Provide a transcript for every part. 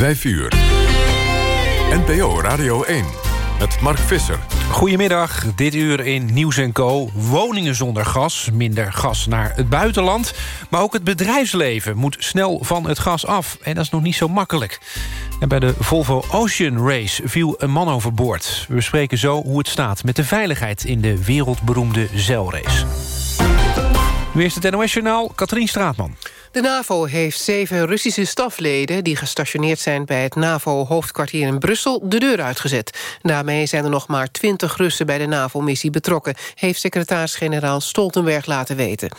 5 uur. NPO Radio 1 met Mark Visser. Goedemiddag, dit uur in Nieuws Co. Woningen zonder gas, minder gas naar het buitenland. Maar ook het bedrijfsleven moet snel van het gas af. En dat is nog niet zo makkelijk. En bij de Volvo Ocean Race viel een man overboord. We bespreken zo hoe het staat met de veiligheid... in de wereldberoemde zeilrace. Nu is het NOS-journaal Katrien Straatman. De NAVO heeft zeven Russische stafleden... die gestationeerd zijn bij het NAVO-hoofdkwartier in Brussel... de deur uitgezet. Daarmee zijn er nog maar twintig Russen bij de NAVO-missie betrokken... heeft secretaris-generaal Stoltenberg laten weten.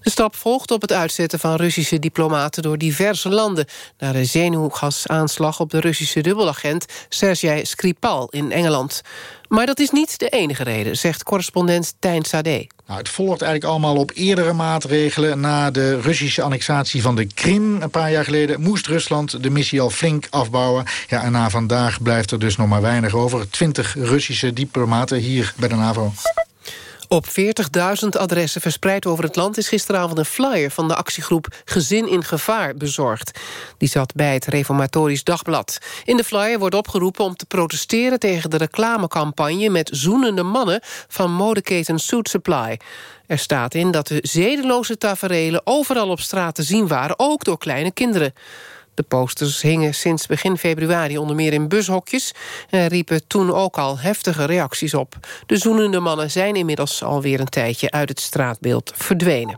De stap volgt op het uitzetten van Russische diplomaten... door diverse landen na de zenuwgasaanslag op de Russische dubbelagent... Sergei Skripal in Engeland. Maar dat is niet de enige reden, zegt correspondent Tijn Sade. Nou, het volgt eigenlijk allemaal op eerdere maatregelen. Na de Russische annexatie van de Krim een paar jaar geleden... moest Rusland de missie al flink afbouwen. Ja, en na vandaag blijft er dus nog maar weinig over. Twintig Russische diplomaten hier bij de NAVO. Op 40.000 adressen verspreid over het land... is gisteravond een flyer van de actiegroep Gezin in Gevaar bezorgd. Die zat bij het Reformatorisch Dagblad. In de flyer wordt opgeroepen om te protesteren... tegen de reclamecampagne met zoenende mannen... van modeketen Suit Supply. Er staat in dat de zedeloze taferelen overal op straat te zien waren... ook door kleine kinderen. De posters hingen sinds begin februari onder meer in bushokjes... en riepen toen ook al heftige reacties op. De zoenende mannen zijn inmiddels alweer een tijdje uit het straatbeeld verdwenen.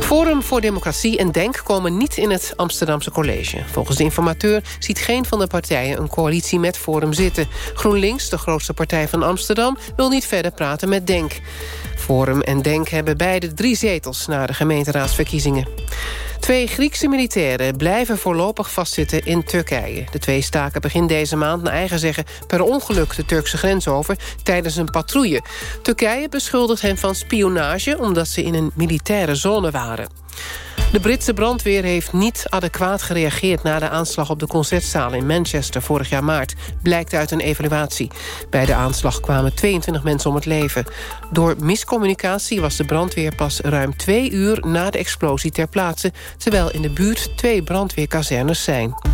Forum voor Democratie en Denk komen niet in het Amsterdamse college. Volgens de informateur ziet geen van de partijen een coalitie met Forum zitten. GroenLinks, de grootste partij van Amsterdam, wil niet verder praten met Denk. Forum en Denk hebben beide drie zetels na de gemeenteraadsverkiezingen. Twee Griekse militairen blijven voorlopig vastzitten in Turkije. De twee staken begin deze maand naar eigen zeggen... per ongeluk de Turkse grens over tijdens een patrouille. Turkije beschuldigt hen van spionage... omdat ze in een militaire zone waren. De Britse brandweer heeft niet adequaat gereageerd... na de aanslag op de concertzaal in Manchester vorig jaar maart... blijkt uit een evaluatie. Bij de aanslag kwamen 22 mensen om het leven. Door miscommunicatie was de brandweer pas ruim twee uur... na de explosie ter plaatse... terwijl in de buurt twee brandweerkazernes zijn.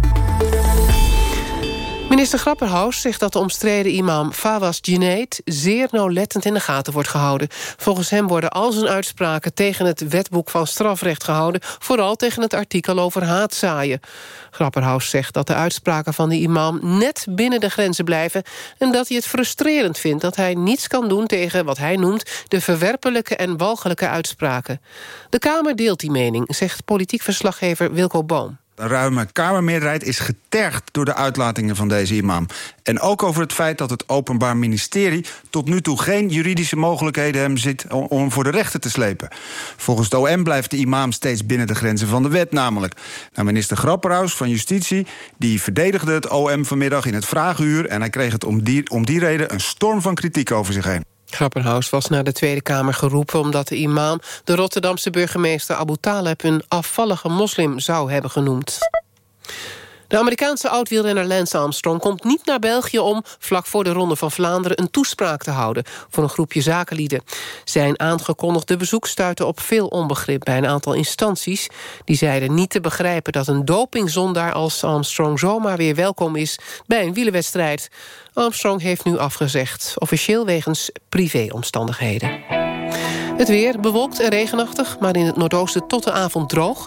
Minister Grapperhaus zegt dat de omstreden imam Fawaz Junaid... zeer nauwlettend in de gaten wordt gehouden. Volgens hem worden al zijn uitspraken tegen het wetboek van strafrecht gehouden... vooral tegen het artikel over haatzaaien. Grapperhaus zegt dat de uitspraken van de imam net binnen de grenzen blijven... en dat hij het frustrerend vindt dat hij niets kan doen tegen wat hij noemt... de verwerpelijke en walgelijke uitspraken. De Kamer deelt die mening, zegt politiek verslaggever Wilco Boom. Ruime Kamermeerderheid is getergd door de uitlatingen van deze imam. En ook over het feit dat het Openbaar Ministerie tot nu toe geen juridische mogelijkheden hem zit om voor de rechter te slepen. Volgens de OM blijft de imam steeds binnen de grenzen van de wet namelijk. Nou, minister Grapperhaus van Justitie die verdedigde het OM vanmiddag in het vraaguur en hij kreeg het om die, om die reden een storm van kritiek over zich heen. Grapperhaus was naar de Tweede Kamer geroepen... omdat de imam de Rotterdamse burgemeester Abu Taleb... een afvallige moslim zou hebben genoemd. De Amerikaanse oud-wielrenner Lance Armstrong komt niet naar België om... vlak voor de Ronde van Vlaanderen een toespraak te houden... voor een groepje zakenlieden. Zijn aangekondigde bezoek stuitte op veel onbegrip... bij een aantal instanties. Die zeiden niet te begrijpen dat een dopingzondaar als Armstrong... zomaar weer welkom is bij een wielenwedstrijd. Armstrong heeft nu afgezegd, officieel wegens privéomstandigheden. Het weer bewolkt en regenachtig, maar in het noordoosten tot de avond droog.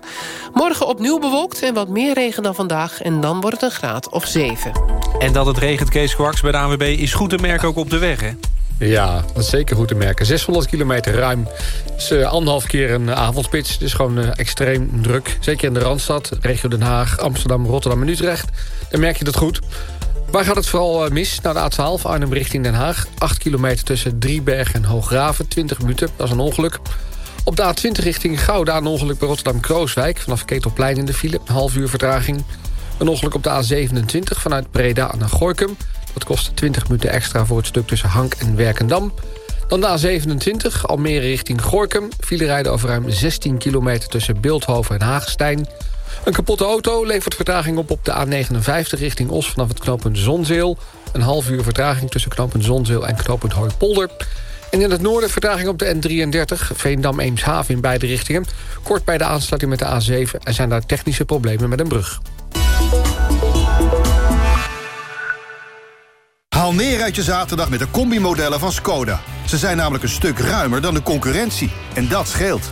Morgen opnieuw bewolkt en wat meer regen dan vandaag... en dan wordt het een graad of 7. En dat het regent, Kees Kwaks bij de ANWB... is goed te merken ook op de weg, hè? Ja, dat is zeker goed te merken. 600 kilometer ruim. Dat is uh, anderhalf keer een avondspits. Het is gewoon uh, extreem druk. Zeker in de Randstad, regio Den Haag, Amsterdam, Rotterdam en Utrecht. Dan merk je dat goed. Waar gaat het vooral eh, mis? Naar de A12, Arnhem richting Den Haag. 8 kilometer tussen Drieberg en Hooggraven, 20 minuten. Dat is een ongeluk. Op de A20 richting Gouda een ongeluk bij Rotterdam-Krooswijk... vanaf Ketelplein in de file, een half uur vertraging. Een ongeluk op de A27 vanuit Breda naar Gorkum. Dat kost 20 minuten extra voor het stuk tussen Hank en Werkendam. Dan de A27, Almere richting Gorkum. File rijden over ruim 16 kilometer tussen Beeldhoven en Haagstein... Een kapotte auto levert vertraging op op de A59 richting Os... vanaf het knooppunt Zonzeel. Een half uur vertraging tussen knooppunt Zonzeel en knooppunt Hooipolder. En in het noorden vertraging op de N33, Veendam-Eemshaven in beide richtingen. Kort bij de aansluiting met de A7 en zijn daar technische problemen met een brug. Haal neer uit je zaterdag met de combimodellen van Skoda. Ze zijn namelijk een stuk ruimer dan de concurrentie. En dat scheelt.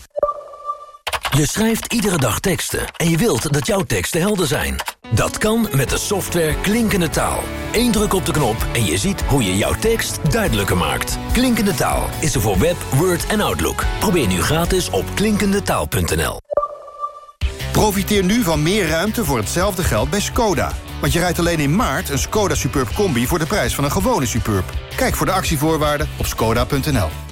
Je schrijft iedere dag teksten en je wilt dat jouw teksten helder zijn. Dat kan met de software Klinkende Taal. Eén druk op de knop en je ziet hoe je jouw tekst duidelijker maakt. Klinkende Taal is er voor Web, Word en Outlook. Probeer nu gratis op klinkendetaal.nl. Profiteer nu van meer ruimte voor hetzelfde geld bij Skoda. Want je rijdt alleen in maart een Skoda Superb Combi... voor de prijs van een gewone Superb. Kijk voor de actievoorwaarden op skoda.nl.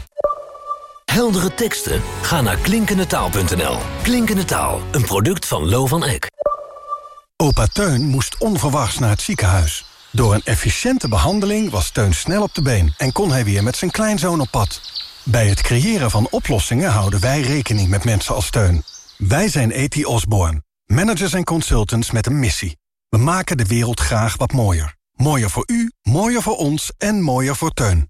Heldere teksten? Ga naar klinkendetaal.nl. Klinkende Taal, een product van Lo van Eck. Opa Teun moest onverwachts naar het ziekenhuis. Door een efficiënte behandeling was Teun snel op de been... en kon hij weer met zijn kleinzoon op pad. Bij het creëren van oplossingen houden wij rekening met mensen als Teun. Wij zijn E.T. Osborne, managers en consultants met een missie. We maken de wereld graag wat mooier. Mooier voor u, mooier voor ons en mooier voor Teun.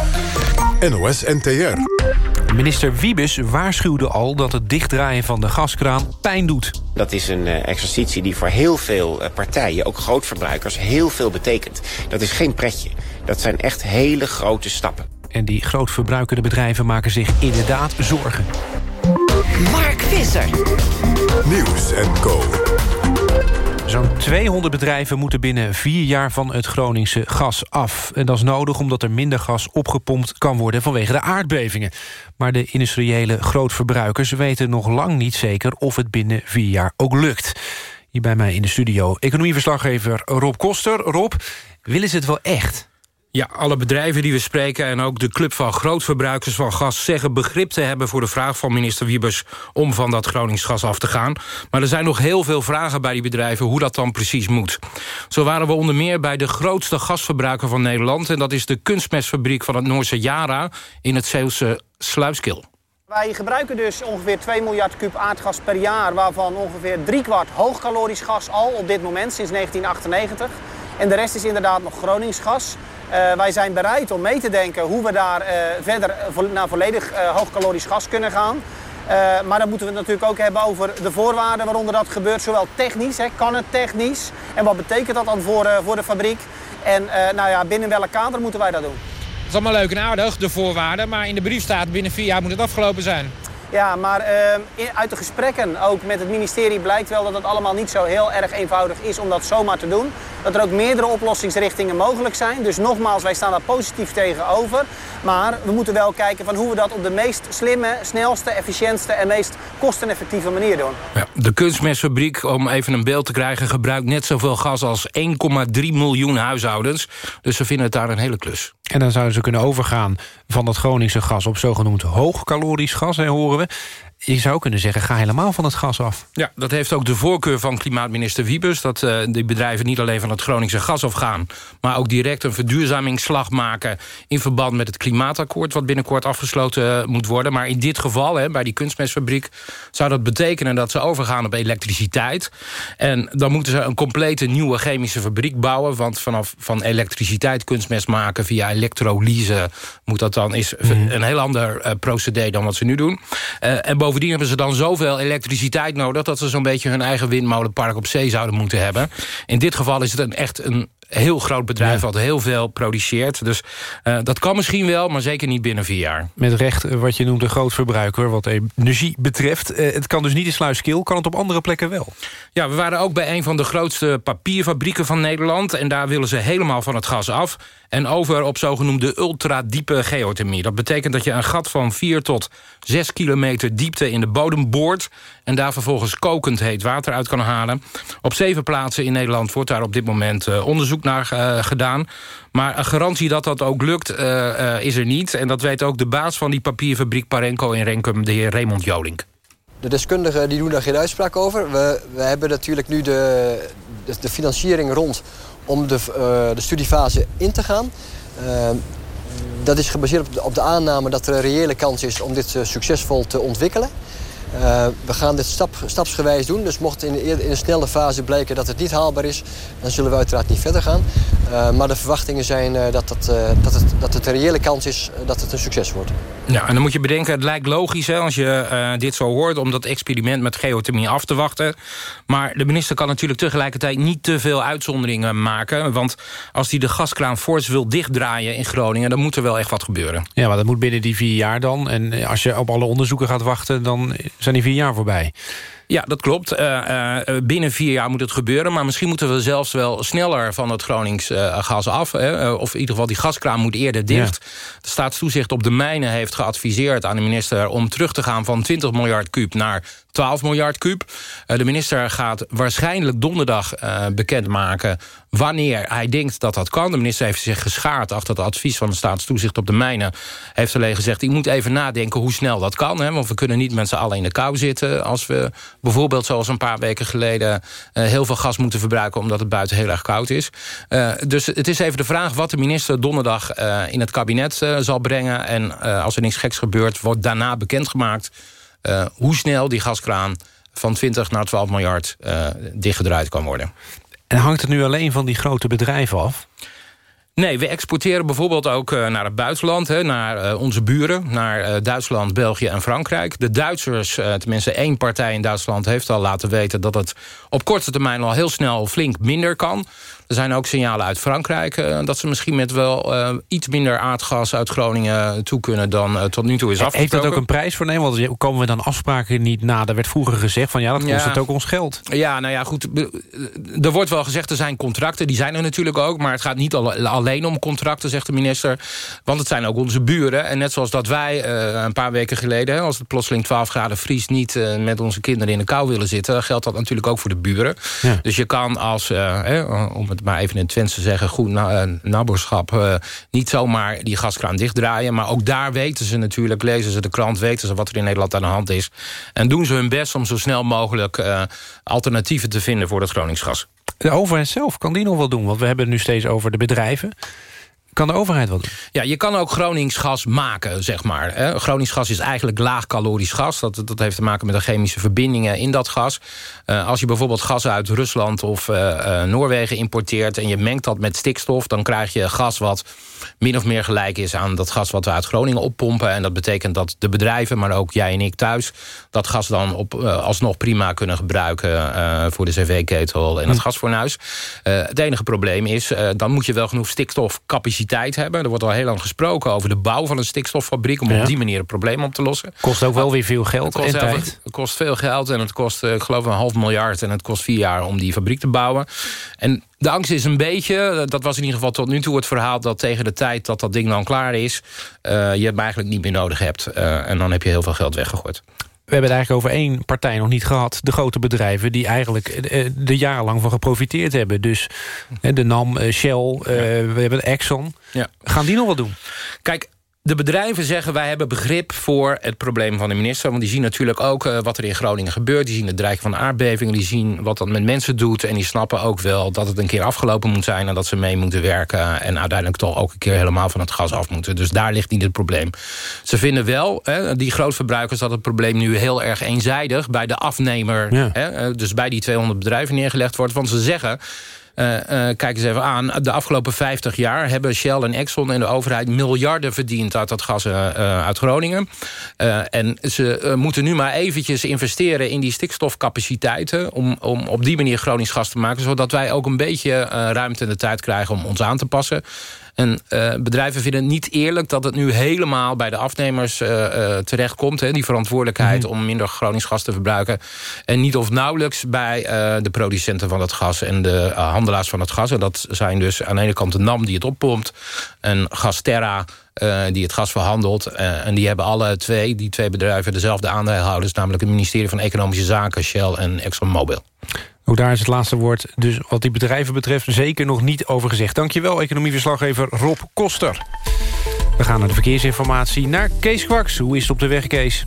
NOS NTR. Minister Wiebes waarschuwde al dat het dichtdraaien van de gaskraan pijn doet. Dat is een uh, exercitie die voor heel veel uh, partijen, ook grootverbruikers, heel veel betekent. Dat is geen pretje. Dat zijn echt hele grote stappen. En die grootverbruikende bedrijven maken zich inderdaad zorgen. Mark Visser. Nieuws en Co. Zo'n 200 bedrijven moeten binnen vier jaar van het Groningse gas af. En dat is nodig omdat er minder gas opgepompt kan worden vanwege de aardbevingen. Maar de industriële grootverbruikers weten nog lang niet zeker of het binnen vier jaar ook lukt. Hier bij mij in de studio economieverslaggever Rob Koster. Rob, willen ze het wel echt? Ja, alle bedrijven die we spreken en ook de club van grootverbruikers van gas... zeggen begrip te hebben voor de vraag van minister Wiebers... om van dat Gronings gas af te gaan. Maar er zijn nog heel veel vragen bij die bedrijven hoe dat dan precies moet. Zo waren we onder meer bij de grootste gasverbruiker van Nederland... en dat is de kunstmestfabriek van het Noorse Jara in het Zeeuwse Sluiskil. Wij gebruiken dus ongeveer 2 miljard kub aardgas per jaar... waarvan ongeveer driekwart hoogkalorisch gas al op dit moment, sinds 1998. En de rest is inderdaad nog Groningsgas... Uh, wij zijn bereid om mee te denken hoe we daar uh, verder vo naar volledig hoogkalorisch gas kunnen gaan. maar dan moeten we het natuurlijk ook hebben over de voorwaarden waaronder dat gebeurt. Zowel technisch, hè, kan het technisch? En wat betekent dat dan voor, voor de fabriek? En nou ja, binnen welk kader moeten wij dat doen? Het is allemaal leuk en aardig, de voorwaarden. Maar in de brief staat binnen vier jaar moet het afgelopen zijn. Ja, maar uh, uit de gesprekken ook met het ministerie blijkt wel dat het allemaal niet zo heel erg eenvoudig is om dat zomaar te doen. Dat er ook meerdere oplossingsrichtingen mogelijk zijn. Dus nogmaals, wij staan daar positief tegenover. Maar we moeten wel kijken van hoe we dat op de meest slimme, snelste, efficiëntste en meest kosteneffectieve manier doen. Ja, de kunstmestfabriek, om even een beeld te krijgen, gebruikt net zoveel gas als 1,3 miljoen huishoudens. Dus ze vinden het daar een hele klus. En dan zouden ze kunnen overgaan van dat Groningse gas... op zogenoemd hoogkalorisch gas, hè, horen we je zou kunnen zeggen, ga helemaal van het gas af. Ja, dat heeft ook de voorkeur van klimaatminister Wiebes... dat uh, die bedrijven niet alleen van het Groningse gas afgaan... maar ook direct een verduurzamingsslag maken... in verband met het klimaatakkoord... wat binnenkort afgesloten uh, moet worden. Maar in dit geval, hè, bij die kunstmestfabriek... zou dat betekenen dat ze overgaan op elektriciteit. En dan moeten ze een complete nieuwe chemische fabriek bouwen... want vanaf van elektriciteit kunstmest maken via elektrolyse... moet dat dan is mm. een heel ander uh, procedé dan wat ze nu doen. en bovendien hebben ze dan zoveel elektriciteit nodig... dat ze zo'n beetje hun eigen windmolenpark op zee zouden moeten hebben. In dit geval is het een, echt een heel groot bedrijf... wat heel veel produceert. Dus uh, dat kan misschien wel, maar zeker niet binnen vier jaar. Met recht wat je noemt een groot verbruiker... wat energie betreft. Uh, het kan dus niet in Sluiskil, kan het op andere plekken wel? Ja, we waren ook bij een van de grootste papierfabrieken van Nederland... en daar willen ze helemaal van het gas af en over op zogenoemde ultradiepe geothermie. Dat betekent dat je een gat van 4 tot 6 kilometer diepte in de bodem boort... en daar vervolgens kokend heet water uit kan halen. Op zeven plaatsen in Nederland wordt daar op dit moment uh, onderzoek naar uh, gedaan. Maar een garantie dat dat ook lukt uh, is er niet. En dat weet ook de baas van die papierfabriek Parenco in Renkum, de heer Raymond Jolink. De deskundigen die doen daar geen uitspraak over. We, we hebben natuurlijk nu de, de, financiering rond om de, de studiefase in te gaan. Uh, dat is gebaseerd op de, op de, aanname dat er een reële kans is om dit uh, succesvol te ontwikkelen. Uh, we gaan dit stap, stapsgewijs doen. Dus mocht in, in een snelle fase blijken dat het niet haalbaar is... dan zullen we uiteraard niet verder gaan. Uh, maar de verwachtingen zijn uh, dat, dat, dat, het, dat het een reële kans is dat het een succes wordt. Ja, en dan moet je bedenken, het lijkt logisch hè, als je dit zo hoort... om dat experiment met geothermie af te wachten. Maar de minister kan natuurlijk tegelijkertijd niet te veel uitzonderingen maken. Want als hij de gaskraan fors wil dichtdraaien in Groningen... dan moet er wel echt wat gebeuren. Ja, maar dat moet binnen die vier jaar dan. En als je op alle onderzoeken gaat wachten... dan zijn die vier jaar voorbij. Ja, dat klopt. Uh, uh, binnen vier jaar moet het gebeuren. Maar misschien moeten we zelfs wel sneller van het Gronings uh, gas af. Hè? Of in ieder geval die gaskraan moet eerder dicht. Ja. De staatstoezicht op de mijnen heeft geadviseerd aan de minister... om terug te gaan van 20 miljard kuub naar 12 miljard kuub. de minister gaat waarschijnlijk donderdag bekendmaken... wanneer hij denkt dat dat kan. De minister heeft zich geschaard achter het advies van de staatstoezicht op de mijnen. Heeft alleen gezegd, ik moet even nadenken hoe snel dat kan. Hè? Want we kunnen niet met z'n allen in de kou zitten... als we bijvoorbeeld zoals een paar weken geleden... Uh, heel veel gas moeten verbruiken omdat het buiten heel erg koud is. Dus het is even de vraag wat de minister donderdag in het kabinet zal brengen. En als er niks geks gebeurt, wordt daarna bekendgemaakt... hoe snel die gaskraan van 20 naar 12 miljard dichtgedraaid kan worden. En hangt het nu alleen van die grote bedrijven af? Nee, we exporteren bijvoorbeeld ook uh, naar het buitenland. Hè, naar onze buren, naar Duitsland, België en Frankrijk. De Duitsers, tenminste één partij in Duitsland... heeft al laten weten dat het op korte termijn al heel snel flink minder kan. Er zijn ook signalen uit Frankrijk uh, dat ze misschien met wel uh, iets minder aardgas uit Groningen toe kunnen dan uh, tot nu toe is afgesproken. Heeft dat ook een prijs voor? Nee, want komen we dan afspraken niet na? Er werd vroeger gezegd van ja, dat kost ja. het ook ons geld. Ja, nou ja, goed. Er wordt wel gezegd er zijn contracten, die zijn er natuurlijk ook. Maar het gaat niet al, alleen om contracten, zegt de minister. Want het zijn ook onze buren. En net zoals dat wij een paar weken geleden, als het plotseling 12 graden vriest, niet met onze kinderen in de kou willen zitten, geldt dat natuurlijk ook voor de buren. Ja. Dus je kan als, om het maar even in het Twents te zeggen... goed na, naborschap, uh, niet zomaar die gaskraan dichtdraaien. Maar ook daar weten ze natuurlijk, lezen ze de krant... weten ze wat er in Nederland aan de hand is. En doen ze hun best om zo snel mogelijk uh, alternatieven te vinden voor dat Groningsgas. De overheid zelf, kan die nog wel doen? Want we hebben het nu steeds over de bedrijven. Kan de overheid wat doen? Ja, je kan ook Groningsgas maken, zeg maar. Hè. Groningsgas is eigenlijk laagcalorisch gas. Dat, dat heeft te maken met de chemische verbindingen in dat gas. Uh, als je bijvoorbeeld gas uit Rusland of uh, uh, Noorwegen importeert... en je mengt dat met stikstof, dan krijg je gas wat min of meer gelijk is aan dat gas wat we uit Groningen oppompen. En dat betekent dat de bedrijven, maar ook jij en ik thuis... dat gas dan op, alsnog prima kunnen gebruiken voor de cv-ketel en het hm. gasfornuis. het enige probleem is, dan moet je wel genoeg stikstofcapaciteit hebben. Er wordt al heel lang gesproken over de bouw van een stikstoffabriek... om ja. op die manier het probleem op te lossen. Kost ook wel weer veel geld het kost, en tijd. Het kost veel geld en het kost, ik geloof, een half miljard. En het kost vier jaar om die fabriek te bouwen. En de angst is een beetje, dat was in ieder geval tot nu toe het verhaal... dat tegen de tijd dat dat ding dan klaar is... Uh, je hem eigenlijk niet meer nodig hebt. Uh, en dan heb je heel veel geld weggegooid. We hebben het eigenlijk over één partij nog niet gehad. De grote bedrijven die eigenlijk er jarenlang van geprofiteerd hebben. Dus de NAM, Shell, ja. we hebben Exxon. Ja. Gaan die nog wat doen? Kijk, de bedrijven zeggen wij hebben begrip voor het probleem van de minister. Want die zien natuurlijk ook uh, wat er in Groningen gebeurt. Die zien het dreigen van aardbevingen. Die zien wat dat met mensen doet. En die snappen ook wel dat het een keer afgelopen moet zijn. En dat ze mee moeten werken. En uiteindelijk toch ook een keer helemaal van het gas af moeten. Dus daar ligt niet het probleem. Ze vinden wel, hè, die grootverbruikers, dat het probleem nu heel erg eenzijdig bij de afnemer. Ja. Hè, dus bij die 200 bedrijven neergelegd wordt. Want ze zeggen Uh, uh, kijk eens even aan. De afgelopen 50 jaar hebben Shell en Exxon en de overheid miljarden verdiend uit dat gas uh, uit Groningen. en ze moeten nu maar eventjes investeren in die stikstofcapaciteiten om, om op die manier Gronings gas te maken, zodat wij ook een beetje ruimte en de tijd krijgen om ons aan te passen. En uh, bedrijven vinden het niet eerlijk dat het nu helemaal bij de afnemers uh, uh, terechtkomt. Hè, die verantwoordelijkheid om minder Gronings gas te verbruiken. En niet of nauwelijks bij de producenten van het gas en de handelaars van het gas. En dat zijn dus aan de ene kant de NAM die het oppompt. En Gasterra uh, die het gas verhandelt. Uh, en die hebben alle twee, die twee bedrijven, dezelfde aandeelhouders... namelijk het ministerie van Economische Zaken, Shell en ExxonMobil. Ook daar is het laatste woord, dus wat die bedrijven betreft... zeker nog niet over gezegd. Dankjewel, economieverslaggever Rob Koster. We gaan naar de verkeersinformatie, naar Kees Kwaks. Hoe is het op de weg, Kees?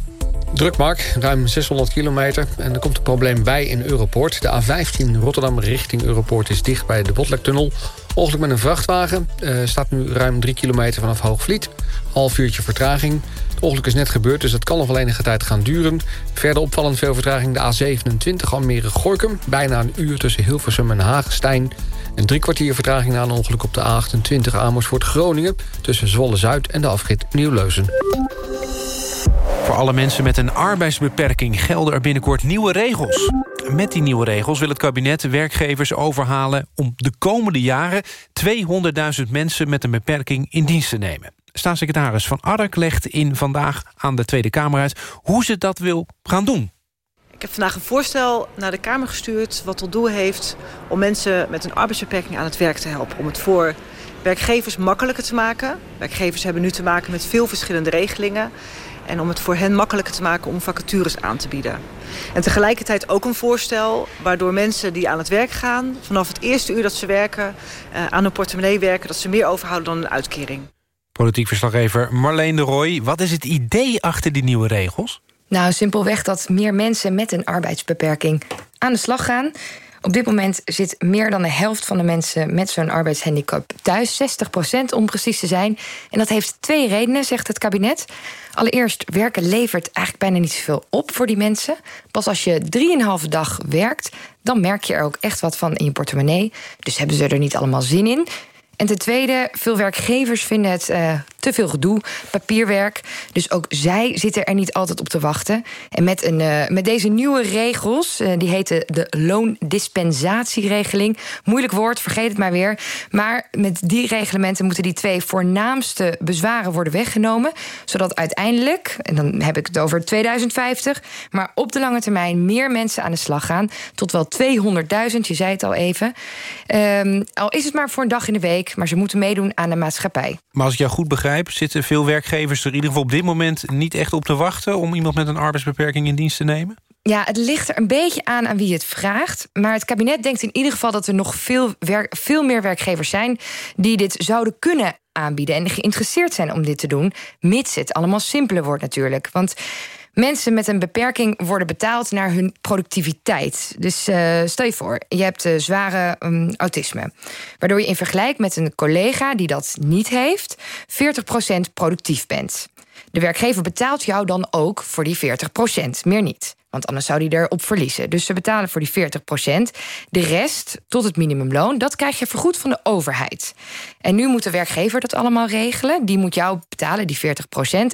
Druk, Mark. Ruim 600 kilometer. En er komt een probleem bij in Europoort. De A15 Rotterdam richting Europoort is dicht bij de Botlektunnel. Ongeluk met een vrachtwagen. Uh, staat nu ruim 3 kilometer vanaf Hoogvliet. Half uurtje vertraging. Ongeluk is net gebeurd, dus dat kan nog wel enige tijd gaan duren. Verder opvallend veel vertraging de A27 Almere-Gorkum. Bijna een uur tussen Hilversum en Hagestein. En drie kwartier vertraging na een ongeluk op de A28 Amersfoort-Groningen... tussen Zwolle-Zuid en de afrit Nieuwleuzen. Voor alle mensen met een arbeidsbeperking gelden er binnenkort nieuwe regels. Met die nieuwe regels wil het kabinet werkgevers overhalen... om de komende jaren 200.000 mensen met een beperking in dienst te nemen. Staatssecretaris Van Ark legt in vandaag aan de Tweede Kamer uit... hoe ze dat wil gaan doen. Ik heb vandaag een voorstel naar de Kamer gestuurd... wat tot doel heeft om mensen met een arbeidsbeperking aan het werk te helpen. Om het voor werkgevers makkelijker te maken. Werkgevers hebben nu te maken met veel verschillende regelingen. En om het voor hen makkelijker te maken om vacatures aan te bieden. En tegelijkertijd ook een voorstel waardoor mensen die aan het werk gaan... vanaf het eerste uur dat ze werken, uh, aan hun portemonnee werken... dat ze meer overhouden dan een uitkering. Politiek verslaggever Marleen de Roy. Wat is het idee achter die nieuwe regels? Nou, simpelweg dat meer mensen met een arbeidsbeperking aan de slag gaan. Op dit moment zit meer dan de helft van de mensen met zo'n arbeidshandicap thuis. 60 procent om precies te zijn. En dat heeft twee redenen, zegt het kabinet. Allereerst, werken levert eigenlijk bijna niet zoveel op voor die mensen. Pas als je drieënhalve dag werkt, dan merk je er ook echt wat van in je portemonnee. Dus hebben ze er niet allemaal zin in. En ten tweede, veel werkgevers vinden het uh, te veel gedoe, papierwerk. Dus ook zij zitten er niet altijd op te wachten. En met, een, uh, met deze nieuwe regels, uh, die heten de loondispensatieregeling. Moeilijk woord, vergeet het maar weer. Maar met die reglementen moeten die twee voornaamste bezwaren worden weggenomen. Zodat uiteindelijk, en dan heb ik het over 2050... maar op de lange termijn meer mensen aan de slag gaan. Tot wel 200.000, je zei het al even. Um, al is het maar voor een dag in de week maar ze moeten meedoen aan de maatschappij. Maar als ik jou goed begrijp, zitten veel werkgevers er in ieder geval op dit moment niet echt op te wachten om iemand met een arbeidsbeperking in dienst te nemen? Ja, het ligt er een beetje aan aan wie het vraagt. Maar het kabinet denkt in ieder geval dat er nog veel, werk, veel meer werkgevers zijn die dit zouden kunnen aanbieden en geïnteresseerd zijn om dit te doen, mits het allemaal simpeler wordt natuurlijk. Want Mensen met een beperking worden betaald naar hun productiviteit. Dus uh, stel je voor, je hebt uh, zware um, autisme. Waardoor je in vergelijking met een collega die dat niet heeft... 40% productief bent. De werkgever betaalt jou dan ook voor die 40%, meer niet. Want anders zou die erop verliezen. Dus ze betalen voor die 40% De rest, tot het minimumloon, dat krijg je vergoed van de overheid. En nu moet de werkgever dat allemaal regelen. Die moet jou betalen, die 40%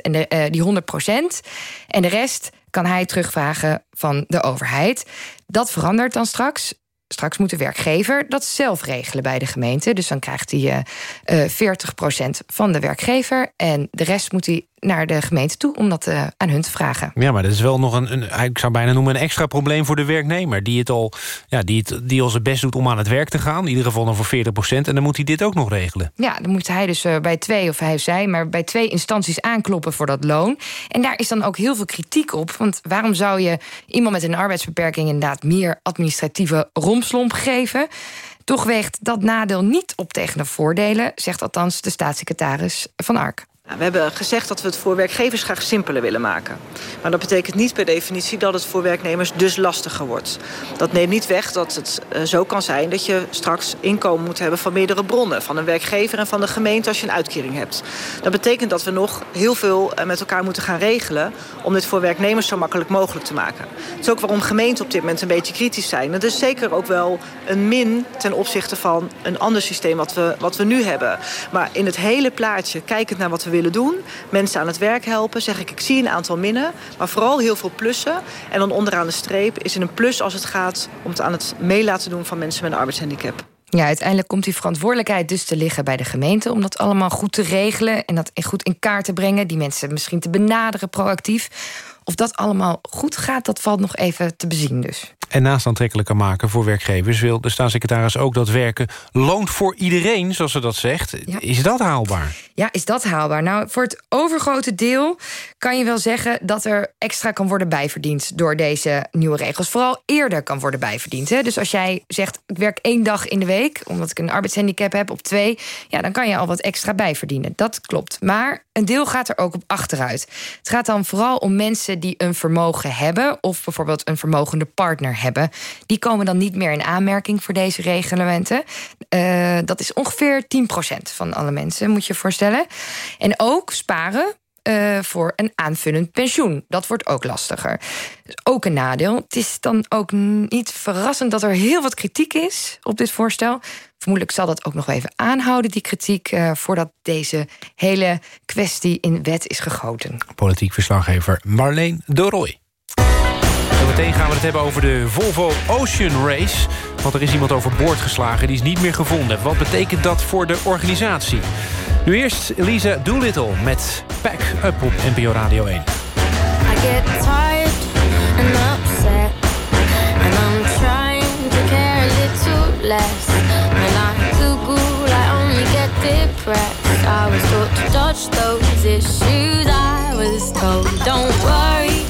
en de, uh, die 100% En de rest kan hij terugvragen van de overheid. Dat verandert dan straks. Straks moet de werkgever dat zelf regelen bij de gemeente. Dus dan krijgt hij uh, 40% van de werkgever. En de rest moet hij naar de gemeente toe om dat uh, aan hun te vragen. Ja, maar dat is wel nog een, een, ik zou bijna noemen... een extra probleem voor de werknemer... die, het al, ja, die, het, die al zijn best doet om aan het werk te gaan. In ieder geval dan voor 40 procent. En dan moet hij dit ook nog regelen. Ja, dan moet hij dus uh, bij twee, of hij of zij... maar bij twee instanties aankloppen voor dat loon. En daar is dan ook heel veel kritiek op. Want waarom zou je iemand met een arbeidsbeperking... inderdaad meer administratieve romslomp geven... Toch weegt dat nadeel niet op tegen de voordelen, zegt althans de staatssecretaris van Ark. We hebben gezegd dat we het voor werkgevers graag simpeler willen maken. Maar dat betekent niet per definitie dat het voor werknemers dus lastiger wordt. Dat neemt niet weg dat het uh, zo kan zijn dat je straks inkomen moet hebben van meerdere bronnen. Van een werkgever en van de gemeente als je een uitkering hebt. Dat betekent dat we nog heel veel uh, met elkaar moeten gaan regelen om dit voor werknemers zo makkelijk mogelijk te maken. Dat is ook waarom gemeenten op dit moment een beetje kritisch zijn. Het is zeker ook wel een min ten opzichte van een ander systeem wat we, wat we nu hebben. Maar in het hele plaatje, kijkend naar wat we willen doen... mensen aan het werk helpen, zeg ik, ik zie een aantal minnen... maar vooral heel veel plussen. En dan onderaan de streep is het een plus als het gaat... om het aan het meelaten doen van mensen met een arbeidshandicap. Ja, uiteindelijk komt die verantwoordelijkheid dus te liggen bij de gemeente... om dat allemaal goed te regelen en dat goed in kaart te brengen... die mensen misschien te benaderen proactief. Of dat allemaal goed gaat, dat valt nog even te bezien dus. En naast aantrekkelijker maken voor werkgevers... wil de staatssecretaris ook dat werken loont voor iedereen, zoals ze dat zegt. Is dat haalbaar? Ja, is dat haalbaar? Nou, voor het overgrote deel kan je wel zeggen... dat er extra kan worden bijverdiend door deze nieuwe regels. Vooral eerder kan worden bijverdiend. Hè? Dus als jij zegt, ik werk één dag in de week... omdat ik een arbeidshandicap heb, op twee... ja, dan kan je al wat extra bijverdienen. Dat klopt. Maar een deel gaat er ook op achteruit. Het gaat dan vooral om mensen die een vermogen hebben... of bijvoorbeeld een vermogende partner hebben. Die komen dan niet meer in aanmerking voor deze reglementen. Uh, dat is ongeveer 10% van alle mensen, moet je je voorstellen. En ook sparen uh, voor een aanvullend pensioen. Dat wordt ook lastiger. Dus ook een nadeel. Het is dan ook niet verrassend dat er heel wat kritiek is op dit voorstel. Vermoedelijk zal dat ook nog even aanhouden, die kritiek... Uh, voordat deze hele kwestie in wet is gegoten. Politiek verslaggever Marleen de Roy. Meteen gaan we het hebben over de Volvo Ocean Race. Want er is iemand overboord geslagen, die is niet meer gevonden. Wat betekent dat voor de organisatie? Nu eerst Elisa Doolittle met Pack Up op NPO Radio 1. I get tired and upset And I'm trying to care a little less. When I I only get depressed. I was taught to dodge those issues I was told, don't worry,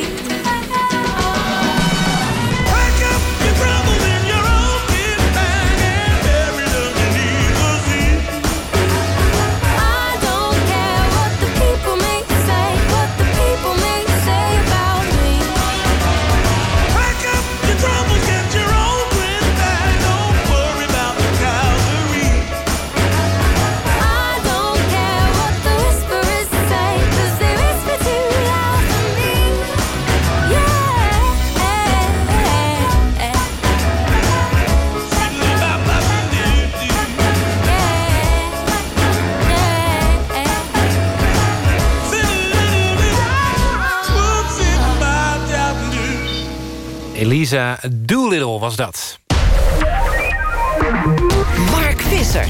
Doolittle was dat. Mark Visser.